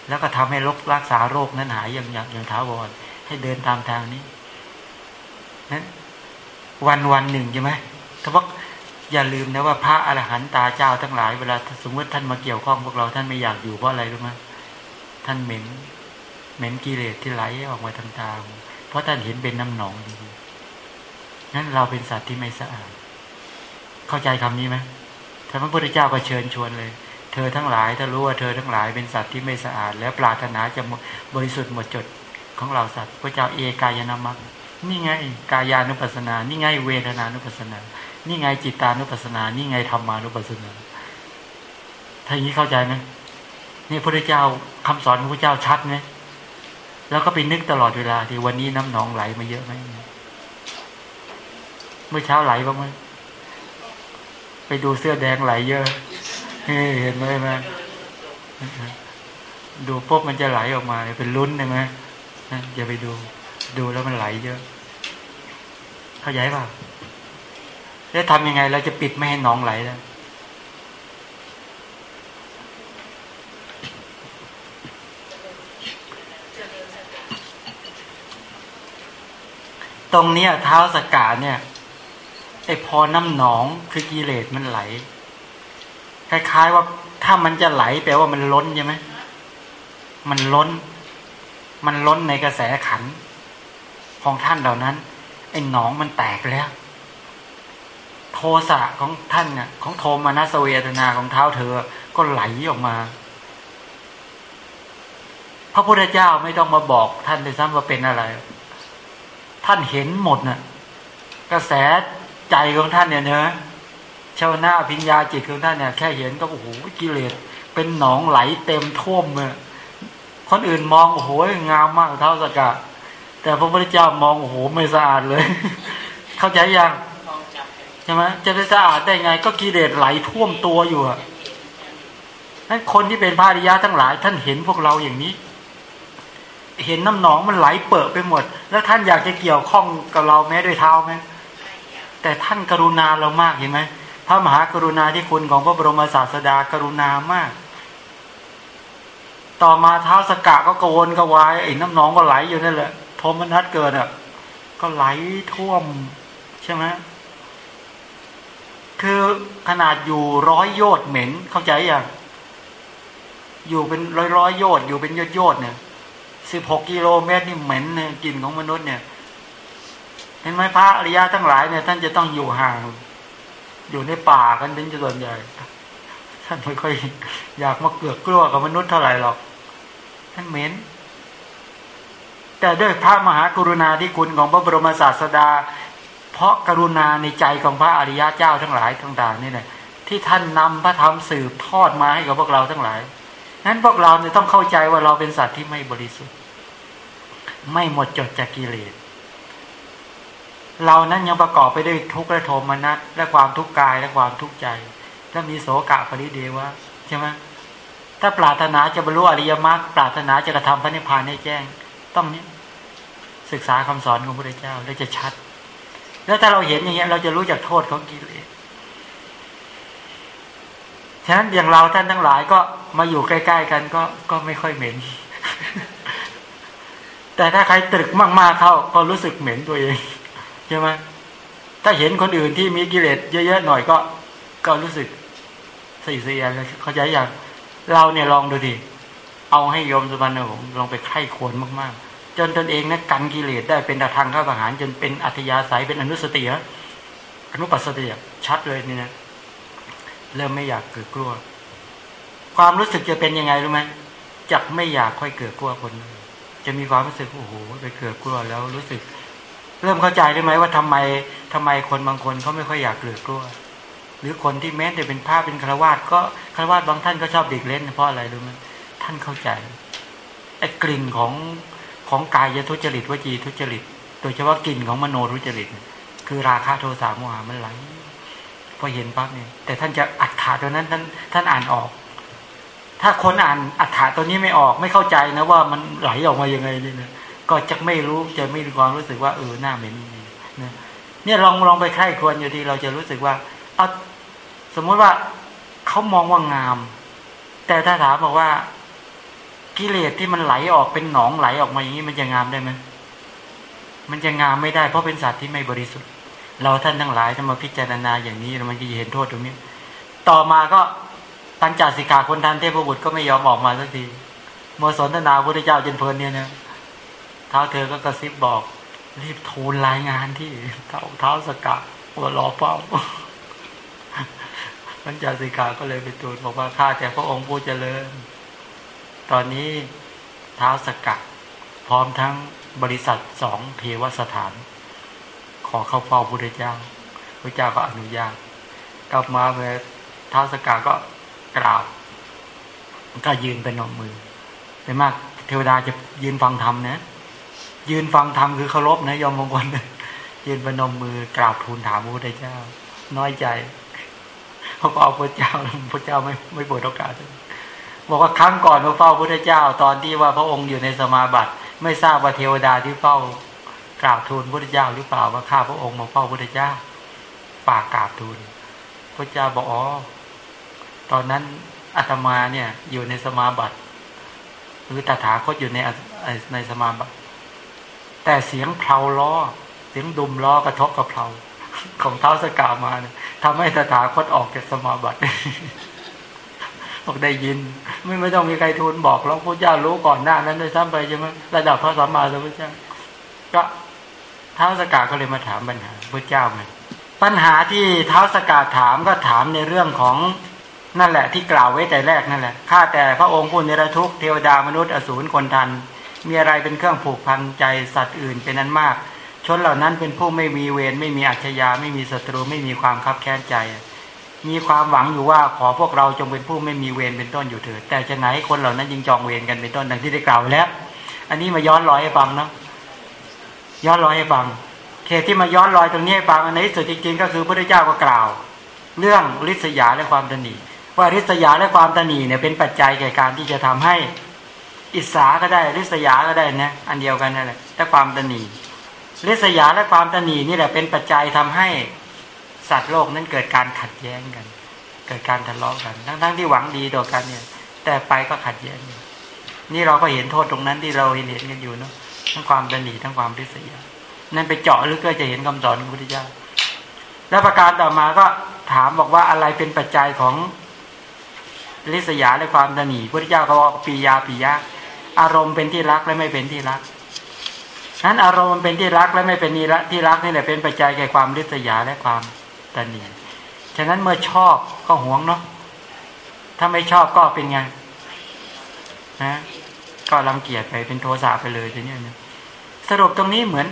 แล้วก็ทำให้ลบรักษาโรคนั้นหายอย่างอย่างอย่างท้าวรให้เดินตามทางนี้นั้นวันวันหนึ่งใช่ไหม ถ้าว่าอย่าลืมนะว่าพระอรหันตาเจ้าทั้งหลายเวลาสมมติท่านมาเกี่ยวข้องพวกเราท่านไม่อยากอยู่เพราะอะไรรู้ไหมท่านเหม็นเหม็นกิเลสที่ไหลออกมาทางตาเพราะท่านเห็นเป็นน้ำหนองดีนั้นเราเป็นสัตว์ที่ไม่สะอาด เข้าใจคำนี้ไหมท่านพระพุทธเจ้าก็เชิญชวนเลย เธอทั้งหลายถ้ารู้ว่าเธอทั้งหลายเป็นสัตว์ที่ไม่สะอาด แล้วปรารถนาจะบริสุทธิ์หมดจดของเราสัตว์พระเจ้าเอกายนามัคนี่ไง กายานุปัสสนา นี่ไงเวทนานุปัสสนา นี่ไงจิตตานุปัสสนา นี่ไงธรรมานุปัสสนาถ้าอย่างนี้เข้าใจไหมนี่พระเจ้าคำสอนของพระเจ้าชัดไหมแล้วก็ไปนึกตลอดเวลาที่วันนี้น้ำหนองไหลมาเยอะไหมเมื่อเช้าไหลบ้างไหมไปดูเสื้อแดงไหลเยอะเห็นไหมไหมดูปุ๊บมันจะไหลออกมาเป็นลุ้นใช่ไหมอย่าไปดู ดูแล้วมันไหลเยอะ เข้าใจป่ะ แล้ทำยังไงเราจะปิดไม่ให้น้องไหลแล้วตรงเนี้ยเท้าสกาเนี่ยไอพอน้ำหนองคือกิเลสมันไหล คล้ายๆว่าถ้ามันจะไหลแปลว่ามันล้นใช่ไหมมันล้น มันล้นในกระแสขันของท่านเหล่านั้นไอ้หนองมันแตกแล้ว โทสะของท่านเนี่ยของโทมานัสเวทนาของเท้าเธอ ก็ไหลออกมา พระพุทธเจ้าไม่ต้องมาบอกท่านเลยซ้ำว่าเป็นอะไร ท่านเห็นหมดน่ะ กระแสใจของท่านเนี่ยเนอะชาวนาพิญญาจิตของท่านเนี่ยแค่เห็นก็โอ้โหกิเลสเป็นหนองไหลเต็มท่วมเลยคนอื่นมองโอ้โหงามมากเท่าสกะแต่พระพุทธเจ้ามองโอ้โหไม่สะอาดเลย เข้าใจยัง ช่ไหมจะไปสะอาดได้ไง ก็กิเลสไหลท่วมตัวอยู่อะนั้นคนที่เป็นพระริยะทั้งหลาย ท่านเห็นพวกเราอย่างนี้ เห็นน้ำหนองมันไหลเปิดไปหมด แล้วท่านอยากจะเกี่ยวข้องกับเราแม้ด้วยเท้าไหมแต่ท่านกรุณาเรามากเห็นไหมพระมหากรุณาที่คุณของพระบรมศาสดากรุณามาก ต่อมาเท้าสกะก็กวนกวายไอ้น้ำหนองก็ไหลอยู่นั่นแหละโทมนัสเกิดอะ ก็ไหลท่วมใช่ไหม คือขนาดอยู่ร้อยโยชน์เหม็นเข้าใจย่างอยู่เป็นร้อยร้อยโยชน์อยู่เป็นยอดโยชน์เนี่ยสิบหกกิโลเมตรนี่เหม็นเนี่ยกลิ่นของมนุษย์เนี่ย เห็นไหมพระอริยะทั้งหลายเนี่ย ท่านจะต้องอยู่ห่าง อยู่ในป่ากันเป็นส่วนใหญ่ท่านไม่ค่อยอยากมาเกือกกลัวกับมนุษย์เท่าไหร่หรอก ท่านเหม็นแต่ด้วยพระมหากรุณาธิคุณของพระบรมศาสดา เพราะกรุณาในใจของพระอริยะเจ้าทั้งหลายต่างนี่แหละที่ท่านนำพระธรรมสืบทอดมาให้กับพวกเราทั้งหลายนั้นพวกเราเนี่ยต้องเข้าใจว่าเราเป็นสัตว์ที่ไม่บริสุทธิ์ ไม่หมดจดจากกิเลสเรานั้นยังประกอบไปด้วยทุกข์และโทมนัสและความทุกข์กายและความทุกข์ใจ ถ้ามีโสกะปริเดวะใช่ไหมถ้าปรารถนาจะบรรลุอริยมรรคปรารถนาจะกระทำพระนิพพานให้แจ้ง ต้องนี้ศึกษาคำสอนของพระเจ้าแล้วจะชัด แล้วถ้าเราเห็นอย่างเงี้ย เราจะรู้จักโทษของกิเลสฉะนั้นอย่างเราท่านทั้งหลายก็มาอยู่ใกล้ ๆ กันก็ก็ไม่ค่อยเหม็น แต่ถ้าใครตรึกมากๆเข้าก็รู้สึกเหม็นตัวเองใช่ไหมถ้าเห็นคนอื่นที่มีกิเลสเยอะๆหน่อยก็ ก็รู้สึกเสียเสียเขาใจอย่างเราเนี่ยลองดูดิเอาให้โยมสุวรรณผมลองไปไข้ควรมากๆ จนตนเองนะกันกิเลสได้เป็นทางข้าประหารจนเป็นอัธยาศัยเป็นอนุสติอนุปัสสติชัดเลยนี่นะเริ่มไม่อยากเกิดกลัว ความรู้สึกจะเป็นยังไงรู้ไหมจักไม่อยากค่อยเกิดกลัวคนจะมีความรู้สึกโอ้โหไปเกิดกลัวแล้วรู้สึก เริ่มเข้าใจได้ไหมว่าทำไมทำไมคนบางคนเขาไม่ค่อยอยากเกิดกลัว หรือคนที่แม้แต่เป็นผ้าเป็นคารวาสก็คารวาสบางท่านก็ชอบเด็กเล่นเพราะอะไรรู้ไหมท่านเข้าใจไอ้กลิ่นของ ของกายทุจริตวจีทุจริต โดยเฉพาะกลิ่นของมโนทุจริต คือราคะโทสะโมหะมันไหลพอเห็นปั๊บเนี่ยแต่ท่านจะอัดขาตัวนั้นท่านท่านอ่านออก ถ้าคนอ่านอัดขาตัวนี้ไม่ออกไม่เข้าใจนะว่ามันไหลออกมายังไงนี่นะก็จะไม่รู้จะไม่มีความรู้สึกว่าเออหน้าเหม็นเนี่ยเนี่ยลองลองไปไข้ควรอยู่ดีเราจะรู้สึกว่าเอาสมมุติว่าเขามองว่างาม แต่ถ้าถามบอกว่า กิเลสที่มันไหลออกเป็นหนองไหลออกมาอย่างนี้มันจะงามได้ไหมมันจะงามไม่ได้เพราะเป็นสัตว์ที่ไม่บริสุทธิ์ เราท่านทั้งหลายถ้ามาพิจารณาอย่างนี้มันจะเห็นโทษตรงนี้ ต่อมาก็ปัญจสิกขาคนทันเทพบุตรก็ไม่ยอมออกมาสักทีโมสนทนาพระเจ้าจนเพลินเนี่ยนะเท้าเธอก็กระซิบบอก รีบทูลรายงานที่เท้าเท้าสกัว่ารอเฝ้าปัญจสิกขาก็เลยไปทูลบอกว่าข้าแต่พระองค์ผู้เจริญ ตอนนี้เท้าสกัดพร้อมทั้งบริษัทสองเทวสถาน ขอเข้าเฝ้าพระเจ้าพระเจ้าก็อนุญาต กลับมาเมื่อท้าสกัดก็กราบก็ยืนเป็นนมมือเป็นมากเทวดาจะยืนฟังธรรมนะ ยืนฟังธรรมคือเคารพนะยอมมงคลยืนเป็นนมมือกราบทูลถามพระพุทธเจ้า น้อยใจเขาเอาพระเจ้าพระเจ้าไม่ไม่ปวดโอกาส บอกว่าครั้งก่อนมาเฝ้าพระเจ้า ตอนที่ว่าพระองค์อยู่ในสมาบัติ ไม่ทราบว่าเทวดาที่เฝ้ากราบทูลพระเจ้าหรือเปล่าว่าข้าพระองค์มาเฝ้าพระเจ้าฝากกราบทูลพระเจ้าบอกอ๋อตอนนั้นอาตมาเนี่ยอยู่ในสมาบัติ หรือตถาคตอยู่ในในสมาบัติ แต่เสียงเพลาล้อ เสียงดุมล้อกระทบกับเพลาของเท้าสกามาเนี่ยทำให้ตถาคตออกจากสมาบัติ บอกได้ยิน ไม่ไม่ต้องมีใครทูลบอกแล้วพระเจ้ารู้ก่อนหน้านั้นด้วยซ้ำไปใช่ไหมระดับพระสัมมาสัมพุทธเจ้าก็ท้าวสกาก็เลยมาถามปัญหาพระเจ้าไงปัญหาที่เท้าสกาถามก็ถามในเรื่องของนั่นแหละที่กล่าวไว้แต่แรกนั่นแหละข้าแต่พระองค์ผู้นิรทุกเทวดามนุษย์อสูรคนทัน มีอะไรเป็นเครื่องผูกพันใจสัตว์อื่นเป็นนั้นมาก ชนเหล่านั้นเป็นผู้ไม่มีเวรไม่มีอัจฉริยะไม่มีศัตรูไม่มีความคับแค้นใจ มีความหวังอยู่ว่าขอพวกเราจงเป็นผู้ไม่มีเวรเป็นต้นอยู่เถิดแต่จะไหนคนเหล่านั้นยิงจองเวรกันเป็นต้นดังที่ได้กล่าวแล้ว อันนี้มาย้อนรอยให้ฟังนะย้อนรอยให้ฟังเขตที่มาย้อนรอยตรงนี้ให้ฟังอันนี้สุดจริงๆก็คือพระเจ้าก็กล่าว เรื่องริษยาและความตนีว่าริษยาและความตนีเนี่ยเป็นปัจจัยแก่การที่จะทำให้อิสาก็ได้ริษยาก็ได้นะอันเดียวกันนั่นแหละแต่ความตนีริษยาและความตนีนี่แหละเป็นปัจจัยทำให้ สัตว์โลกนั้นเกิดการขัดแย้งกัน เกิดการทะเลาะกัน ทั้งๆที่หวังดีต่อกันเนี่ย แต่ไปก็ขัดแย้ง นี่เราก็เห็นโทษตรงนั้นที่เราเห็นเห็นกันอยู่เนาะทั้งความดันหนีทั้งความริษยานั่นไปเจาะลึกก็จะเห็นคำสอนของพระพุทธเจ้าแล้วประการต่อมาก็ถามบอกว่าอะไรเป็นปัจจัยของริษยาและความดันหนีพุทธเจ้าเขาบอกปียาปียะอารมณ์เป็นที่รักและไม่เป็นที่รักนั้นอารมณ์เป็นที่รักและไม่เป็นที่รักนี่แหละเป็นปัจจัยแก่ความริษยาและความ ตนีฉะนั้นเมื่อชอบก็หวงเนาะถ้าไม่ชอบก็เป็นไงนะก็รังเกียจไปเป็นโทสะไปเลยทีนี้นสรุปตรงนี้เหมือน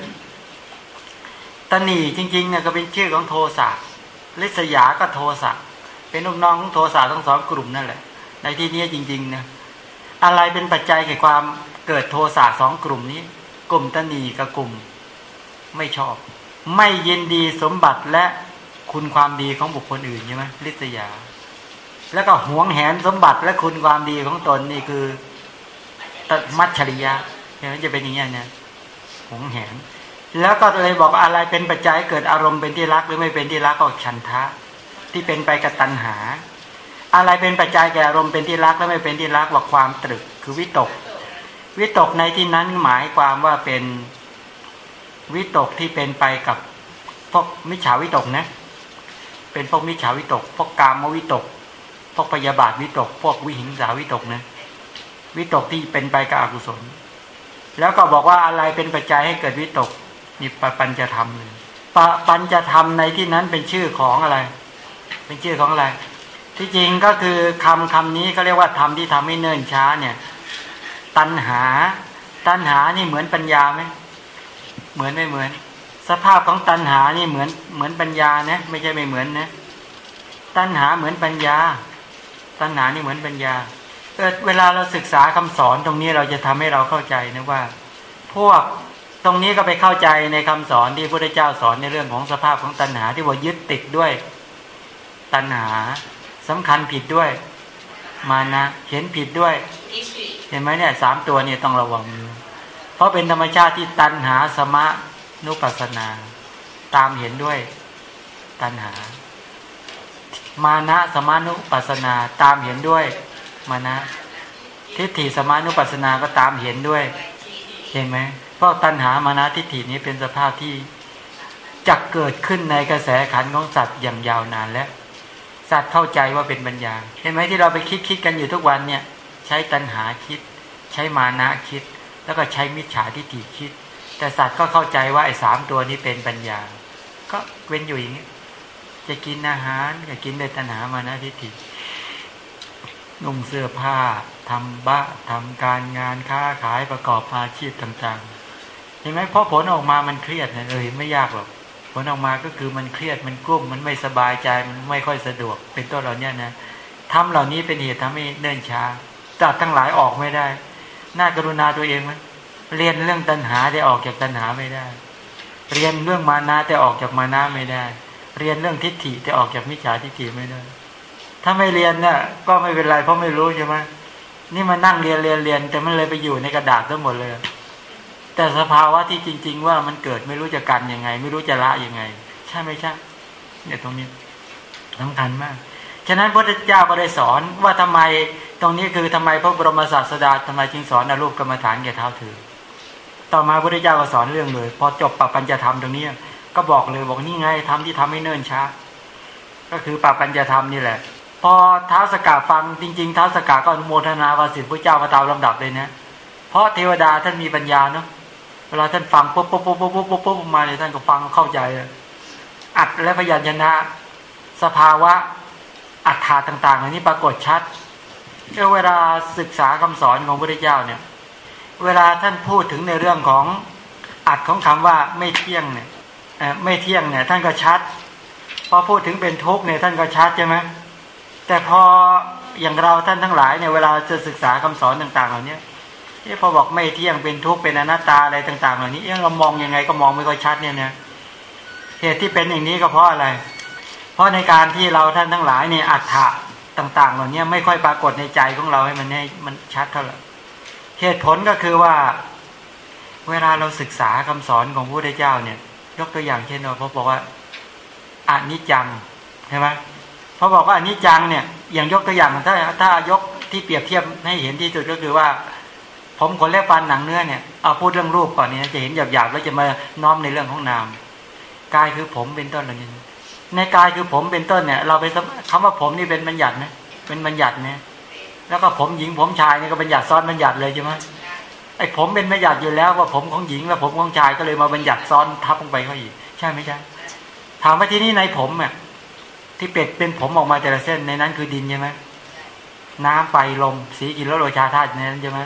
ตนีจริงๆเนี่ยก็เป็นชื่อของโทสะลิษยาก็โทสะเป็นลูกน้องของโทสะทั้งสองกลุ่มนั่นแหละ ในที่นี้จริงๆนะอะไรเป็นปัจจัยแก่ความเกิดโทสะสองกลุ่มนี้ กลุ่มตนีกับกลุ่ม ไม่ชอบ ไม่ยินดีสมบัติและ คุณความดีของบุคคลอื่นใช่ไหมลิษยา แล้วก็หวงแหนสมบัติและคุณความดีของตนนี่คือตัมัจฉริยะใช่ไหมจะเป็นอย่างนี้เนี่ยหวงแหน แล้วก็เลยบอกอะไรเป็นปัจจัยเกิดอารมณ์เป็นที่รักหรือไม่เป็นที่รักก็ฉันทะ ที่เป็นไปกับตัณหา อะไรเป็นปัจจัยแก่อารมณ์เป็นที่รักและไม่เป็นที่รักว่าความตรึก คือวิตก วิตกในที่นั้นหมายความว่าเป็นวิตกที่เป็นไปกับพวกมิจฉาวิตกนะ เป็นพวกมิจฉาวิตก พวกกามวิตก พวกพยาบาทวิตก พวกวิหิงสาวิตกนะวิตกที่เป็นไปกับอกุศล แล้วก็บอกว่าอะไรเป็นปัจจัยให้เกิดวิตกนี่ปัญจะทำเลยปัญจะทำในที่นั้นเป็นชื่อของอะไร เป็นชื่อของอะไร ที่จริงก็คือคำคำนี้เขาเรียกว่าธรรมที่ทำให้เนิ่นช้าเนี่ย ตัณหา ตัณหานี่เหมือนปัญญาไหมเหมือนไม่เหมือน สภาพของตัณหานี่เหมือนเหมือนปัญญานะ ไม่ใช่ไม่เหมือนนะ ตัณหาเหมือนปัญญา ตัณหานี่เหมือนปัญญาเออเวลาเราศึกษาคำสอนตรงนี้เราจะทำให้เราเข้าใจนะว่า พวกตรงนี้ก็ไปเข้าใจในคำสอนที่พระพุทธเจ้าสอนในเรื่องของสภาพของตัณหาที่ว่ายึดติดด้วย ตัณหาสำคัญผิดด้วย มานะเห็นผิดด้วย เห็นไหมเนี่ยสามตัวเนี่ยต้องระวัง เพราะเป็นธรรมชาติที่ตัณหาสมะ นุปัสสนา ตามเห็นด้วยตัณหา มานะสมานุปัสสนา ตามเห็นด้วยมานะ ทิฏฐิสมานุปัสนาก็ตามเห็นด้วย เห็นไหมเพราะตัณหามานะทิฏฐินี้เป็นสภาพที่จะเกิดขึ้นในกระแสขันของสัตว์อย่างยาวนานแล้วสัตว์เข้าใจว่าเป็นปัญญาเห็นไหมที่เราไปคิดคิดกันอยู่ทุกวันเนี่ย ใช้ตัณหาคิด ใช้มานะคิด แล้วก็ใช้มิจฉาทิฏฐิคิด แต่สัตว์ก็เข้าใจว่าไอ้สามตัวนี้เป็นปัญญา ก็เว้นอยู่อย่างนี้ จะกินอาหารก็กินด้วยตัณหามานะทิฏฐินุ่งเสื้อผ้าทำบ้าทำการงานค้าขายประกอบอาชีพต่างๆ เห็นไหมเพราะผลออกมามันเครียดเลยไม่ยากหรอก ผลออกมาก็คือมันเครียดมันกลุ้มมันไม่สบายใจมันไม่ค่อยสะดวก เป็นต้นเหล่านี้นะทำเหล่านี้เป็นเหตุทำให้เนิ่นช้าจัดทั้งหลายออกไม่ได้ น่ากรุณาตัวเองไหม เรียนเรื่องตัณหาได้ออกจากตัณหาไม่ได้ เรียนเรื่องมานะแต่ออกจากมานะไม่ได้ เรียนเรื่องทิฏฐิแต่ออกจากมิจฉาทิฏฐิไม่ได้ ถ้าไม่เรียนเนี่ยก็ไม่เป็นไรเพราะไม่รู้ใช่ไหมนี่มานั่งเรียนเรียนเรียนแต่มันเลยไปอยู่ในกระดาษทั้งหมดเลย แต่สภาวะที่จริง ๆ ว่ามันเกิดไม่รู้จะกันยังไง ไม่รู้จะละยังไง ใช่ไหมใช่เนี่ยตรงนี้สำคัญมาก ฉะนั้นพระเจ้าก็ได้สอนว่าทำไมตรงนี้คือทำไมพระบรมศาสดาทำไมจึงสอนอรูปกรรมฐานแก่เท้าถือ ต่อมาพระเจ้าก็สอนเรื่องเลย พอจบปปัญจะธรรมตรงนี้ก็บอกเลยบอกนี่ไงทำที่ทำให้เนิ่นช้า ก็คือปปัญจะธรรมนี่แหละ พอเท้าสกาฟังจริงๆเท้าสกาก็อนุโมทนาวาสิทธิพระเจ้ามาตามลำดับเลยนะ เพราะเทวดาท่านมีปัญญาเนาะเวลาท่านฟังปุ๊บปุ๊บปุ๊บปุ๊บปุ๊บปุ๊บปุ๊บมาเนี่ยท่านก็ฟังเข้าใจอัดและพยัญชนะ สภาวะอัฏฐาต่างๆเหล่านี้ปรากฏชัดเวลาศึกษาคำสอนของพระเจ้าเนี่ย เวลาท่านพูดถึงในเรื่องของอัดของคำว่าไม่เที่ยงเนี่ยไม่เที่ยงเนี่ย ท่านก็ชัด พอพูดถึงเป็นทุกข์เนี่ยท่านก็ชัดใช่ไหมแต่พออย่างเราท่านทั้งหลายเนี่ยเวลาจะศึกษาคำสอนต่าง ๆ เหล่านี้ที่พอบอกไม่เที่ยงเป็นทุกข์เป็นอนัตตาอะไรต่าง ๆ เหล่านี้เอเรามองยังไงก็มองไม่ค่อยชัดเนี่ยนะเหตุที่เป็นอย่างนี้ก็เพราะอะไร เพราะในการที่เราท่านทั้งหลายเนี่ยอัฏฐะต่าง ๆ เหล่านี้ไม่ค่อยปรากฏในใจของเราให้มันให้มันชัดเท่าไหร่ เหตุผลก็คือว่า เวลาเราศึกษาคำสอนของพระพุทธเจ้าเนี่ย ยกตัวอย่างเช่นว่าพระบอกว่าอานิจจังใช่ไหมพอบอกว่าอานิจจังเนี่ยอย่างยกตัวอย่างถ้าถ้ายกที่เปรียบเทียบให้เห็นที่สุดก็คือว่า ผมขนเล็บฟันหนังเนื้อเนี่ยเอาพูดเรื่องรูปก่อนนี่จะเห็นหยาบๆแล้วจะมาน้อมในเรื่องของนามกายคือผมเป็นต้นอะไรนี้ในกายคือผมเป็นต้นเนี่ย เราไปคำว่าผมนี่เป็นบัญญัตินะเป็นบัญญัตินะ แล้วก็ผมหญิงผมชายนี่ก็บัญญัติซ้อนบัญญัติเลยใช่ไหมไอ้ผมเป็นบัญญัติอยู่แล้วว่าผมของหญิงและผมของชายก็เลยมาบัญญัติซ้อนทับลงไปเขาอีก ใช่ไหมใช่ถามว่าที่นี่ในผมอะที่เป็ดเป็นผมออกมาแต่ละเส้นในนั้นคือดินใช่ไหมน้ำไฟลมสีกินแล้วโลชาธาตุในนั้นใช่ไหม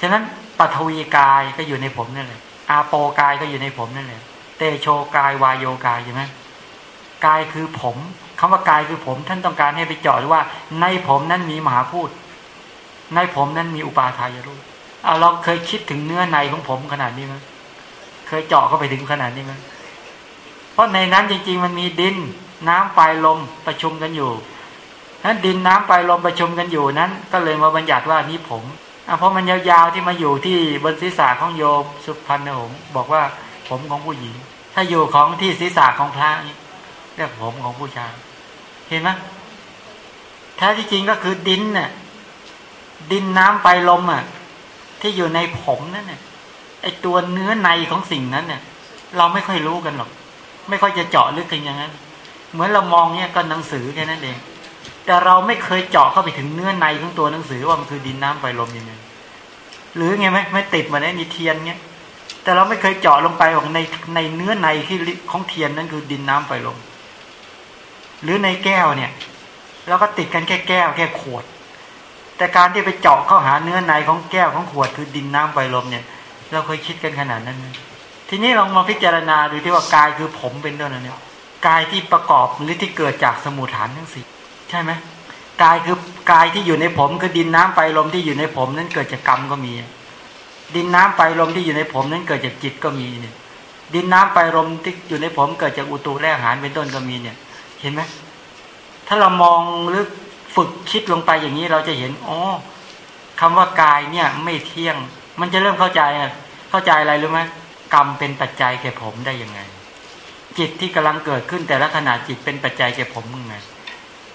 ฉะนั้นปัทวีกายก็อยู่ในผมนั่นแหละอาโปกายก็อยู่ในผมนั่นแหละเตโชกายวายโยกายใช่ไหมกายคือผมคำว่ากายคือผมท่านต้องการให้ไปเจาะว่า ในผมนั้นมีมหาพูด ในผมนั้นมีอุปาทายรูปเอาเราเคยคิดถึงเนื้อในของผมขนาดนี้ไหมเคยเจาะเข้าไปถึงขนาดนี้ไหมเพราะในนั้นจริง ๆ มันมีดินน้ำไฟลมประชุมกันอยู่นั้นดินน้ำไฟลมประชุมกันอยู่นั้น ก็เลยมาบัญญัติว่านี่ผมเพราะมันยาวๆที่มาอยู่ที่บนศีรษะของโยมสุพรรณหงบอกว่าผมของผู้หญิง ถ้าอยู่ของที่ศีรษะของพระนี่เรียกผมของผู้ชาย เห็นไหมแท้ที่จริงก็คือดินน่ะ ดินน้ำไฟลมอะ ที่อยู่ในผมนั่นเนี่ยไอตัวเนื้อในของสิ่งนั้นเนี่ย เราไม่ค่อยรู้กันหรอก ไม่ค่อยจะเจาะลึกกันอย่างนั้น เหมือนเรามองเนี่ยก็หนังสือแค่นั้นเอง แต่เราไม่เคยเจาะเข้าไปถึงเนื้อในของตัวหนังสือว่ามันคือดินน้ำไฟลมยังไงหรือไงไหมไม่ติดมาในนิเทียนเงี้ยแต่เราไม่เคยเจาะลงไปว่าในในเนื้อในที่ของเทียนนั้นคือดินน้ำไฟลมหรือในแก้วเนี่ยเราก็ติดกันแค่แก้วแค่ขวด แต่การที่ไปเจาะเข้าหาเนื้อในของแก้วของขวดคือดินน้ำไฟลมเนี่ย เราเคยคิดกันขนาดนั้นไหมทีนี้ลองมาพิจารณาดูที่ว่ากายคือผมเป็นต้นเนี่ยกายที่ประกอบหรือที่เกิดจากสมุทฐานทั้งสี่ใช่ไหมกายคือกายที่อยู่ในผมคือดินน้ำไฟลมที่อยู่ในผมนั้นเกิดจากกรรมก็มี ดินน้ำไฟลมที่อยู่ในผมนั้นเกิดจากจิตก็มีเนี่ย ดินน้ำไฟลมที่อยู่ในผมเกิดจากอุตุแร่อาหารเป็นต้นก็มีเนี่ย เห็นไหมถ้าเรามองหรือ ฝึกคิดลงไปอย่างนี้เราจะเห็นอ๋อคำว่ากายเนี่ยไม่เที่ยง มันจะเริ่มเข้าใจเข้าใจอะไรรู้ไหมกรรมเป็นปัจจัยแก่ผมได้ยังไง จิตที่กำลังเกิดขึ้นแต่ละขณะจิตเป็นปัจจัยแก่ผมยังไง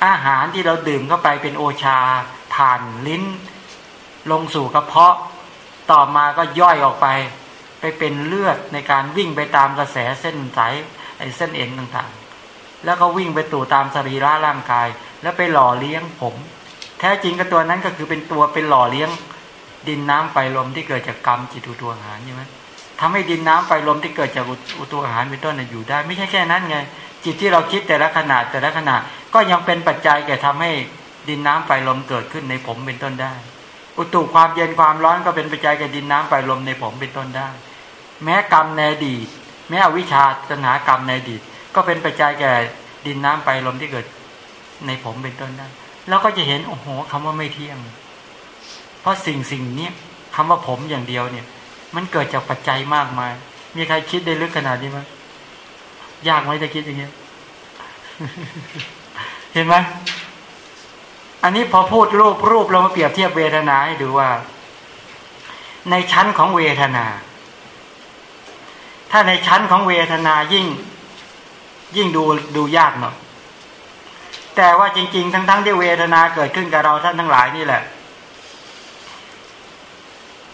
อาหารที่เราดื่มเข้าไปเป็นโอชา ผ่านลิ้น ลงสู่กระเพาะ ต่อมาก็ย่อยออกไป ไปเป็นเลือดในการวิ่งไปตามกระแสเส้นสายไอเส้นเอ็นต่างๆ แล้วก็วิ่งไปตู่ตามสรีระร่างกาย แล้วไปหล่อเลี้ยงผม แท้จริงก็ตัวนั้นก็คือเป็นตัวเป็นหล่อเลี้ยง ดินน้ำไฟลมที่เกิดจากกรรมจิตุตัวอาหารใช่ไหมทำให้ดินน้ำไฟลมที่เกิดจากอุตุอาหารเป็นต้นอยู่ได้ ไม่ใช่แค่นั้นไง จิตที่เราคิดแต่ละขนาดแต่ละขนาดก็ยังเป็นปัจจัยแก่ทำให้ดินน้ำไฟลมเกิดขึ้นในผมเป็นต้นได้ อุตุความเย็นความร้อนก็เป็นปัจจัยแก่ดินน้ำไฟลมในผมเป็นต้นได้ แม้กรรมในอดีตแม้อวิชชาสนากรรมในอดีตก็เป็นปัจจัยแก่ดินน้ำไฟลมที่เกิด ในผมเป็นต้นได้แล้วก็จะเห็นโอ้โหคำว่าไม่เที่ยง เพราะสิ่งสิ่งนี้คำว่าผมอย่างเดียวเนี่ย มันเกิดจากปัจจัยมากมาย มีใครคิดได้ลึกขนาดนี้ไหมยากไหมจะคิดอย่างเงี้ยเห็นไหมอันนี้พอพูดรูปรูปเรามาเปรียบเทียบเวทนาให้ดูว่า ในชั้นของเวทนา ถ้าในชั้นของเวทนายิ่ง ยิ่งดูดูยากหน่อย แต่ว่าจริง ๆ ทั้งๆที่เวทนาเกิดขึ้นกับเราท่านทั้งหลายนี่แหละ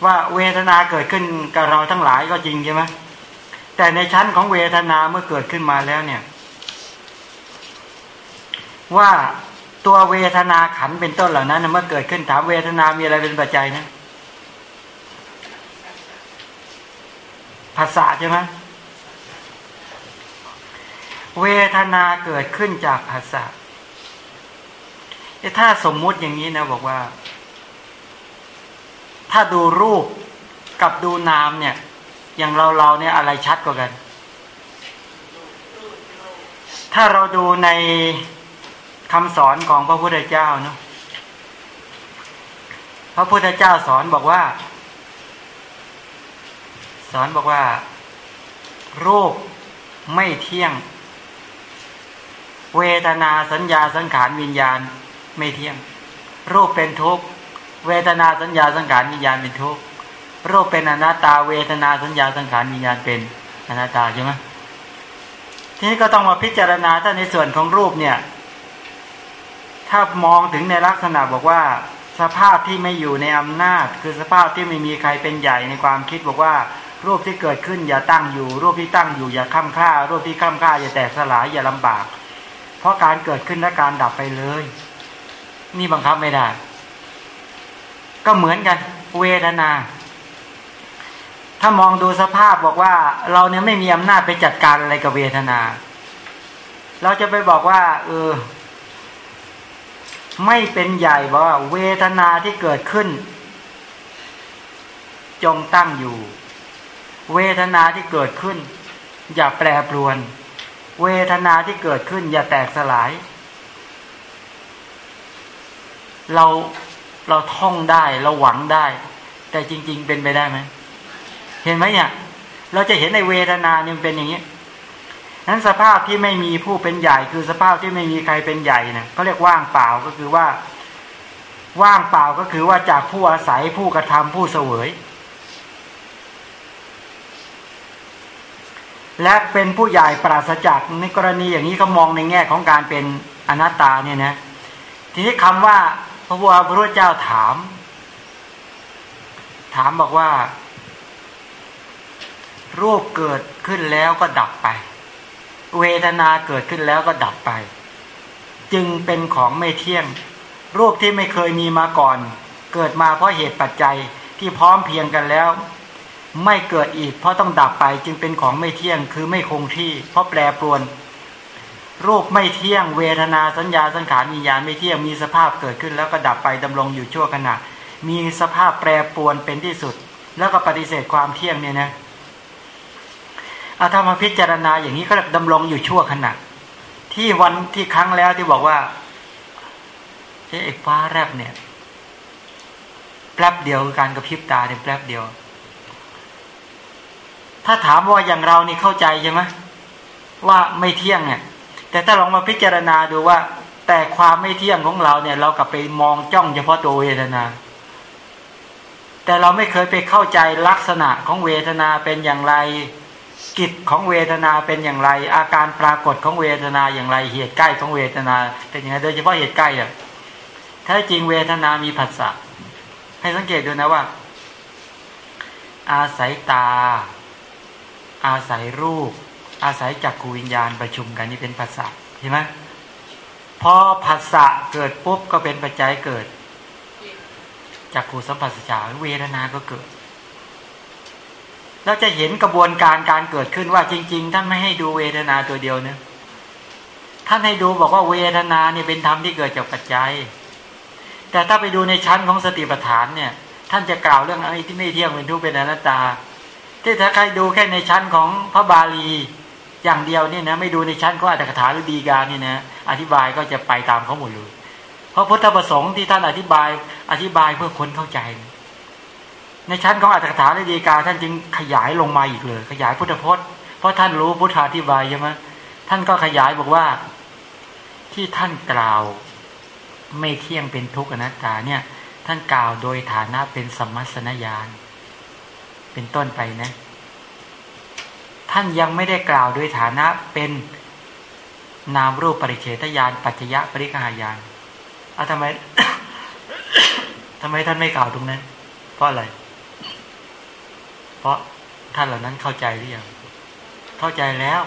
ว่าเวทนาเกิดขึ้นกับเราทั้งหลายก็จริงใช่ไหมแต่ในชั้นของเวทนาเมื่อเกิดขึ้นมาแล้วเนี่ย ว่าตัวเวทนาขันเป็นต้นเหล่านั้นเมื่อเกิดขึ้นถามเวทนามีอะไรเป็นปัจจัยนะภาษาใช่ไหมเวทนาเกิดขึ้นจากภาษา ถ้าสมมุติอย่างนี้นะบอกว่า ถ้าดูรูปกับดูนามเนี่ย อย่างเราเราเนี่ยอะไรชัดกว่ากัน ถ้าเราดูในคำสอนของพระพุทธเจ้าเนาะพระพุทธเจ้าสอนบอกว่า สอนบอกว่า รูปไม่เที่ยง เวทนาสัญญาสังขารวิญญาณ ไม่เที่ยง รูปเป็นทุกข์เวทนาสัญญาสังขารวิญญาณเป็นทุกข์โรคเป็นอนัตตา เวทนาสัญญาสังขารวิญญาณเป็นอนัตตาใช่ไหมทีนี้ก็ต้องมาพิจารณาถ้าในส่วนของรูปเนี่ย ถ้ามองถึงในลักษณะบอกว่า สภาพที่ไม่อยู่ในอำนาจ คือสภาพที่ไม่มีใครเป็นใหญ่ในความคิดบอกว่า รูปที่เกิดขึ้นอย่าตั้งอยู่ รูปที่ตั้งอยู่อย่าข้ามค่า รูปที่ข้ามค่าอย่าแตกสลายอย่าลำบาก เพราะการเกิดขึ้นและการดับไปเลย นี่บังคับไม่ได้ ก็เหมือนกัน เวทนา ถ้ามองดูสภาพบอกว่า เราเนี่ยไม่มีอำนาจไปจัดการอะไรกับเวทนา เราจะไปบอกว่า เออ ไม่เป็นใหญ่บอกว่าเวทนาที่เกิดขึ้น จงตั้งอยู่ เวทนาที่เกิดขึ้น อย่าแปรปรวน เวทนาที่เกิดขึ้น อย่าแตกสลาย เราเราท่องได้เราหวังได้ แต่จริง ๆ เป็นไปได้ไหมเห็นไหมเนี่ย เราจะเห็นในเวทนาเนี่ยเป็นอย่างนี้นั้นสภาพที่ไม่มีผู้เป็นใหญ่ คือสภาพที่ไม่มีใครเป็นใหญ่นะเขาเรียกว่างเปล่าก็คือว่า ว่างเปล่าก็คือว่าจากผู้อาศัยผู้กระทำผู้เสวย และเป็นผู้ใหญ่ปราศจากในกรณีอย่างนี้เขามองในแง่ของการเป็นอนัตตาเนี่ยนะทีนี้คำว่า พระพุทธเจ้าถามถถามบอกว่า รูปเกิดขึ้นแล้วก็ดับไป เวทนาเกิดขึ้นแล้วก็ดับไป จึงเป็นของไม่เที่ยง รูปที่ไม่เคยมีมาก่อน เกิดมาเพราะเหตุปัจจัยที่พร้อมเพียงกันแล้ว ไม่เกิดอีกเพราะต้องดับไปจึงเป็นของไม่เที่ยงคือไม่คงที่ เพราะแปรปรวน รูปไม่เที่ยงเวทนาสัญญาสังขารมีญาณไม่เที่ยงมีสภาพเกิดขึ้น แล้วก็ดับไปดำรงอยู่ชั่วขณะ มีสภาพแปรปวนเป็นที่สุด แล้วก็ปฏิเสธความเที่ยงเนี่ยนะเอาถ้ามาพิจารณาอย่างนี้ก็ดำรงอยู่ชั่วขณะ ที่วันที่ครั้งแล้วที่บอกว่าไอ้ฟ้าแรบเนี่ยแป๊บเดียวการกระพริบตาเนี่ยแป๊บเดียว ถ้าถามว่าอย่างเรานี่เข้าใจใช่ไหมว่าไม่เที่ยงเนี่ย แต่ถ้าลองมาพิจารณาดูว่า แต่ความไม่เที่ยงของเราเนี่ย เรากลับไปมองจ้องเฉพาะตัวเวทนา แต่เราไม่เคยไปเข้าใจลักษณะของเวทนาเป็นอย่างไร กิจของเวทนาเป็นอย่างไร อาการปรากฏของเวทนาอย่างไร เหตุใกล้ของเวทนาเป็นอย่างไรโดยเฉพาะเหตุใกล้อะถ้าจริงเวทนามีผัสสะให้สังเกตดูนะว่า อาศัยตา อาศัยรูป อาศัยจักรวิญญาณประชุมกันนี่เป็นภาษาเห็นไหมพอภาษาเกิดปุ๊บก็เป็นปัจจัยเกิดจักรูสัมผัสจาเวทนาก็เกิดเราจะเห็นกระบวนการการเกิดขึ้นว่าจริง ๆ ท่านไม่ให้ดูเวทนาตัวเดียวเนะท่านให้ดูบอกว่าเวทนาเนี่ยเป็นธรรมที่เกิดจากปัจจัย แต่ถ้าไปดูในชั้นของสติปัฏฐานเนี่ย ท่านจะกล่าวเรื่องอะไรที่ไม่เที่ยงเป็นทุกข์เป็นอนัตตา ที่ถ้าใครดูแค่ในชั้นของพระบาลี อย่างเดียวเนี่ยนะไม่ดูในชั้นของอัตถกถาหรือดีกาเนี่ยนะอธิบายก็จะไปตามเขาหมดเลย เพราะพุทธประสงค์ที่ท่านอธิบายอธิบายเพื่อคนเข้าใจ ในชั้นของอัตถกถาหรือดีกา ท่านจึงขยายลงมาอีกเลย ขยายพุทธพจน์ เพราะท่านรู้พุทธาธิบายใช่ไหมท่านก็ขยายบอกว่าที่ท่านกล่าวไม่เที่ยงเป็นทุกข์อนัตตาเนี่ย ท่านกล่าวโดยฐานะเป็นสมัสนญาณเป็นต้นไปนะ ท่านยังไม่ได้กล่าวด้วยฐานะเป็นนามรูปปริเฉทญาณปัจจยะปริกหายานอะทำไมทำไมท่านไม่กล่าวตรงนั้น เพราะอะไร เพราะท่านเหล่านั้นเข้าใจหรือยังเข้าใจแล้ว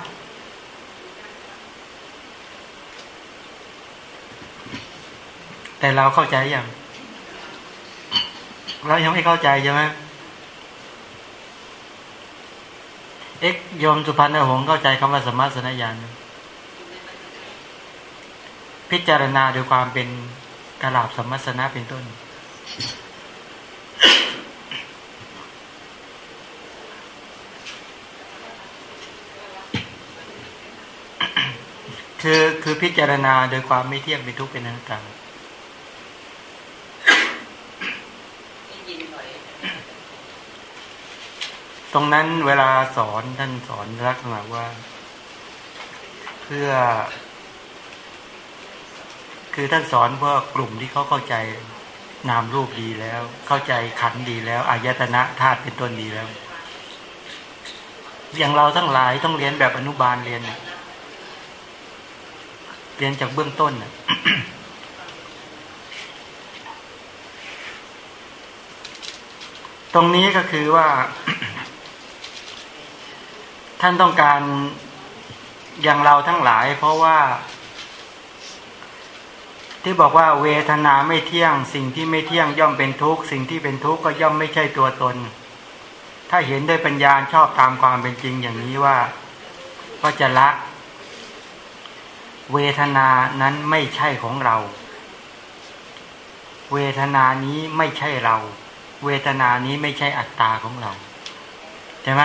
แต่เราเข้าใจยังเรายังไม่เข้าใจใช่ไหม เอ็กยมสุพรรณหงษ์เข้าใจคำว่าสมาสนญาณพิจารณาโดยความเป็นกราบสมัสนะเป็นต้น คือคือพิจารณาโดยความไม่เที่ยงเป็นทุกข์เป็นอนัตตา ตรงนั้นเวลาสอนท่านสอนลักษณะว่า เพื่อ คือท่านสอนเพื่อกลุ่มที่เขาเข้าใจนามรูปดีแล้ว เข้าใจขันดีแล้วอายตนะธาตุเป็นต้นดีแล้ว อย่างเราทั้งหลายต้องเรียนแบบอนุบาลเรียนเรียนจากเบื้องต้นตรงนี้ก็คือว่า ท่านต้องการอย่างเราทั้งหลาย เพราะว่า ที่บอกว่าเวทนาไม่เที่ยง สิ่งที่ไม่เที่ยงย่อมเป็นทุกข์สิ่งที่เป็นทุกข์ก็ย่อมไม่ใช่ตัวตน ถ้าเห็นด้วยปัญญาชอบตามความเป็นจริงอย่างนี้ว่าก็จะละ เวทนานั้นไม่ใช่ของเรา เวทนานี้ไม่ใช่เรา เวทนานี้ไม่ใช่อัตตาของเราใช่ไหม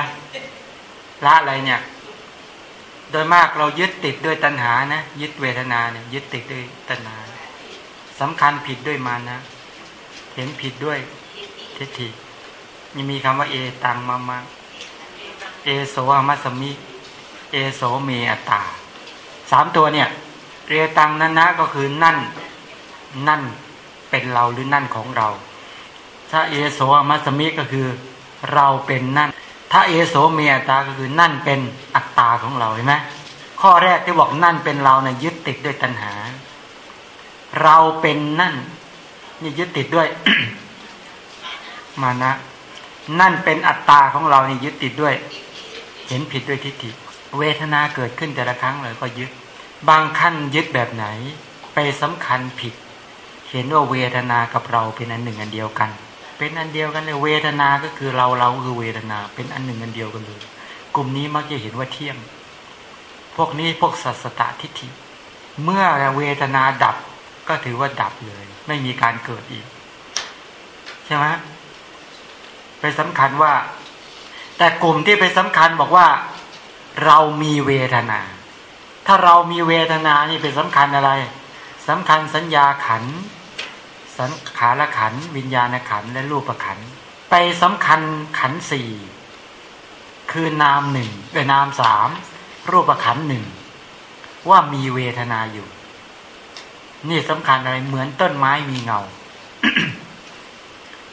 ละอะไรเนี่ย โดยมากเรายึดติดด้วยตัณหานะยึดเวทนาเนี่ยยึดติดด้วยตัณหาสำคัญผิดด้วยมานะ เห็นผิดด้วยทิฏฐิยังมีคำว่า เอตังมามาเอโสอามัสมิ เอโสเมอตาสามตัวเนี่ยเรตังนั้นนะก็คือนั่น นั่นเป็นเราหรือนั่นของเรา ถ้าเอโสอามัสมิก็คือ เราเป็นนั่น ถ้าเอโสเมียตาก็คือนั่นเป็นอัตตาของเราเห็นไหมข้อแรกที่บอกนั่นเป็นเราเนะ่ยยึดติดด้วยตัณหา เราเป็นนั่น นี่ยึดติดด้วย มานะ นั่นเป็นอัตตาของเรานี่ยึดติดด้วย เห็นผิดด้วยทิฏฐิเวทนาเกิดขึ้นแต่ละครั้งเลยก็ยึด บางขั้นยึดแบบไหน ไปสำคัญผิด เห็นว่าเวทนากับเราเป็นอันหนึ่งอันเดียวกัน เป็นอันเดียวกันเลยเวทนา ก็คือเราเราคือเวทนา เป็นอันหนึ่งอันเดียวกันเลย กลุ่มนี้มักจะเห็นว่าเที่ยง พวกนี้พวกสัสตตทิฏฐิ เมื่อเวทนาดับก็ถือว่าดับเลย ไม่มีการเกิดอีก ใช่ไหมไปสำคัญว่า แต่กลุ่มที่ไปสำคัญบอกว่า เรามีเวทนา ถ้าเรามีเวทนานี่เป็นสำคัญอะไรสำคัญสัญญาขัน สังขารขันวิญญาณขันและรูปขันไปสำคัญขันสี่คือนามหนึ่งเอนามสามรูปขันหนึ่งว่ามีเวทนาอยู่ นี่สำคัญอะไรเหมือนต้นไม้มีเงา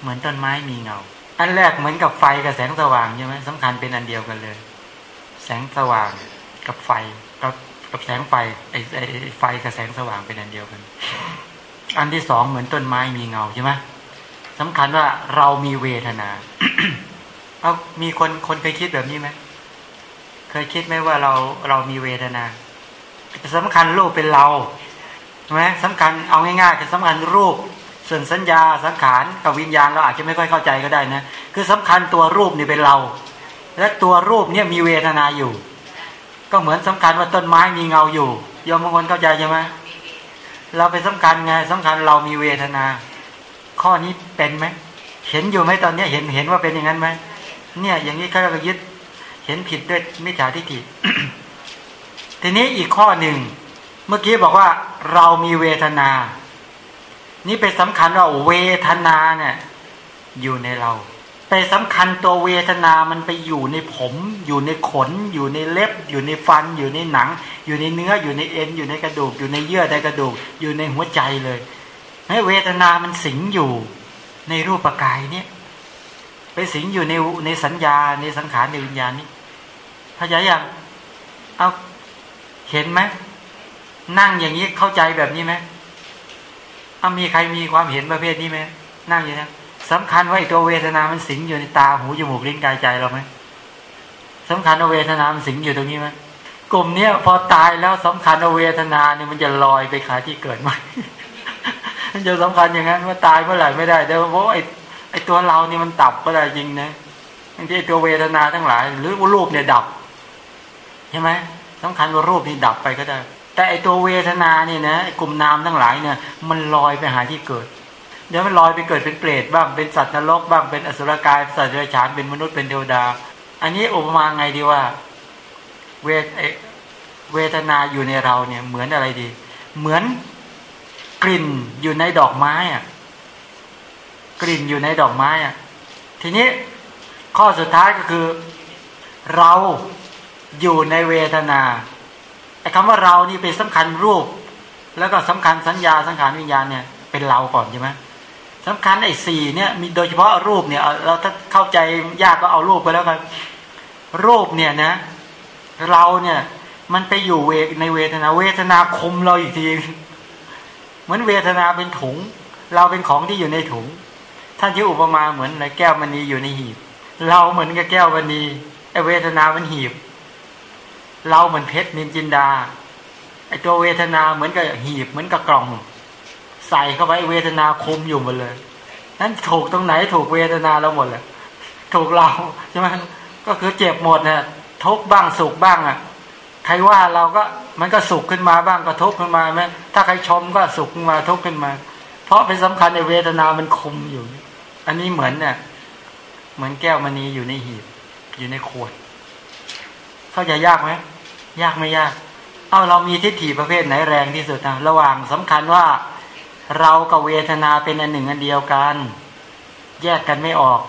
เหมือนต้นไม้มีเงา อันแรกเหมือนกับไฟกับแสงสว่างใช่ไหมสำคัญเป็นอันเดียวกันเลย แสงสว่างกับไฟกับกับแสงไฟไอ้ไอ้ไฟกับแสงสว่างเป็นอันเดียวกัน อันที่สองเหมือนต้นไม้มีเงาใช่ไหมสำคัญว่าเรามีเวทนา เอามีคนคนเคยคิดแบบนี้ไหมเคยคิดไหมว่าเราเรามีเวทนาสำคัญรูปเป็นเราใช่ไหมสำคัญเอาง่ายๆคือสำคัญรูปส่วนสัญญาสังขารกับวิญญาณเราอาจจะไม่ค่อยเข้าใจก็ได้นะคือสำคัญตัวรูปนี่เป็นเรา และตัวรูปเนี่ยมีเวทนาอยู่ ก็เหมือนสำคัญว่าต้นไม้มีเงาอยู่ยอมบางคนเข้าใจใช่ไหม เราไปสำคัญไงสำคัญเรามีเวทนา ข้อนี้เป็นไหมเห็นอยู่ไหมตอนนี้เห็นเห็นว่าเป็นอย่างนั้นไหมเนี่ย อย่างนี้เขาเรียกว่ายึดเห็นผิดด้วยมิจฉาทิฏฐิทีนี้อีกข้อหนึ่งเมื่อกี้บอกว่า เรามีเวทนา นี่เป็นสำคัญว่าเวทนาเนี่ยอยู่ในเรา ไปสำคัญตัวเวทนามันไปอยู่ในผม อยู่ในขน อยู่ในเล็บ อยู่ในฟัน อยู่ในหนัง อยู่ในเนื้อ อยู่ในเอ็น อยู่ในกระดูก อยู่ในเยื่อในกระดูก อยู่ในหัวใจเลยให้เวทนามันสิงอยู่ในรูปกายเนี่ย ไปสิงอยู่ในในสัญญาในสังขารในวิญญาณนี้เข้าใจยังเอาเห็นไหมนั่งอย่างนี้เข้าใจแบบนี้ไหมเอามีใครมีความเห็นประเภทนี้ไหมนั่งอย่างนี้ สำคัญว่าไอ้ตัวเวทนามันสิงอยู่ในตาหูจมูกลิ้นกายใจเราไหมสำคัญว่าเวทนามันสิงอยู่ตรงนี้ไหมกลุ่มเนี้ยพอตายแล้วสำคัญว่าเวทนาเนี่ยมันจะลอยไปขาที่เกิดใหม่มันจะสำคัญอย่างนั้นว่าตายเมื่อไหร่ไม่ได้แต่ว่าไอ้ไอ้ตัวเรานี่มันดับก็ได้จริงนะบางทีตัวเวทนาทั้งหลาย หรือว่ารูปเนี่ยดับใช่ไหมสำคัญว่ารูปนี่ดับไปก็ได้ แต่ไอตัวเวทนาเนี่ยนะกลุ่มนามทั้งหลายเนี่ย มันลอยไปหาที่เกิด เดี๋ยวมันลอยไปเกิดเป็นเปรตบ้างเป็นสัตว์นรกบ้างเป็นอสุรกายสัตว์เดรัจฉานเป็นมนุษย์เป็นเทวดา อันนี้อุปมาไงดีว่า เวทเวทนาอยู่ในเราเนี่ย เหมือนอะไรดี เหมือนกลิ่นอยู่ในดอกไม้อะกลิ่นอยู่ในดอกไม้อะทีนี้ข้อสุดท้ายก็คือ เราอยู่ในเวทนาไอ้คำว่าเรานี่เป็นสำคัญรูป แล้วก็สำคัญสัญญาสังขารวิญญาณเนี่ยเป็นเราก่อนใช่ไหม สำคัญไอ้สี่เนี่ยมีโดยเฉพาะรูปเนี่ยเราถ้าเข้าใจยากก็เอารูปไปแล้วกันรูปเนี่ยนะ เราเนี่ย มันไปอยู่เวในเวทนา เวทนาคุมเราอีกทีเหมือนเวทนาเป็นถุง เราเป็นของที่อยู่ในถุง ท่านที่อุปมาเหมือนในแก้วมณีอยู่ในหีบ เราเหมือนกับแก้วมณีไอเวทนาเป็นหีบ เราเหมือนเพชรนินจินดาไอตัวเวทนาเหมือนกับหีบเหมือนกับกล่อง ใส่เข้าไปเวทนาคุมอยู่หมดเลย นั้นถูกตรงไหนถูกเวทนาเราหมดเลยถูกเราใช่ไหมก็คือเจ็บหมดนะทุกบ้างสุขบ้างอะ ใครว่าเราก็มันก็สุขขึ้นมาบ้างก็ทุกขึ้นมาไหมถ้าใครชมก็สุขขึ้นมาทุกขึ้นมา เพราะเป็นสำคัญในเวทนามันคุมอยู่ อันนี้เหมือนเนี่ยเหมือนแก้วมณีอยู่ในหีบ อยู่ในขวด เข้าใจยากไหมยากไม่ยาก เอาเรามีทิฏฐิประเภทไหนแรงที่สุดนะระหว่างสำคัญว่า เรากับเวทนาเป็นอันหนึ่งอันเดียวกัน แยกกันไม่ออก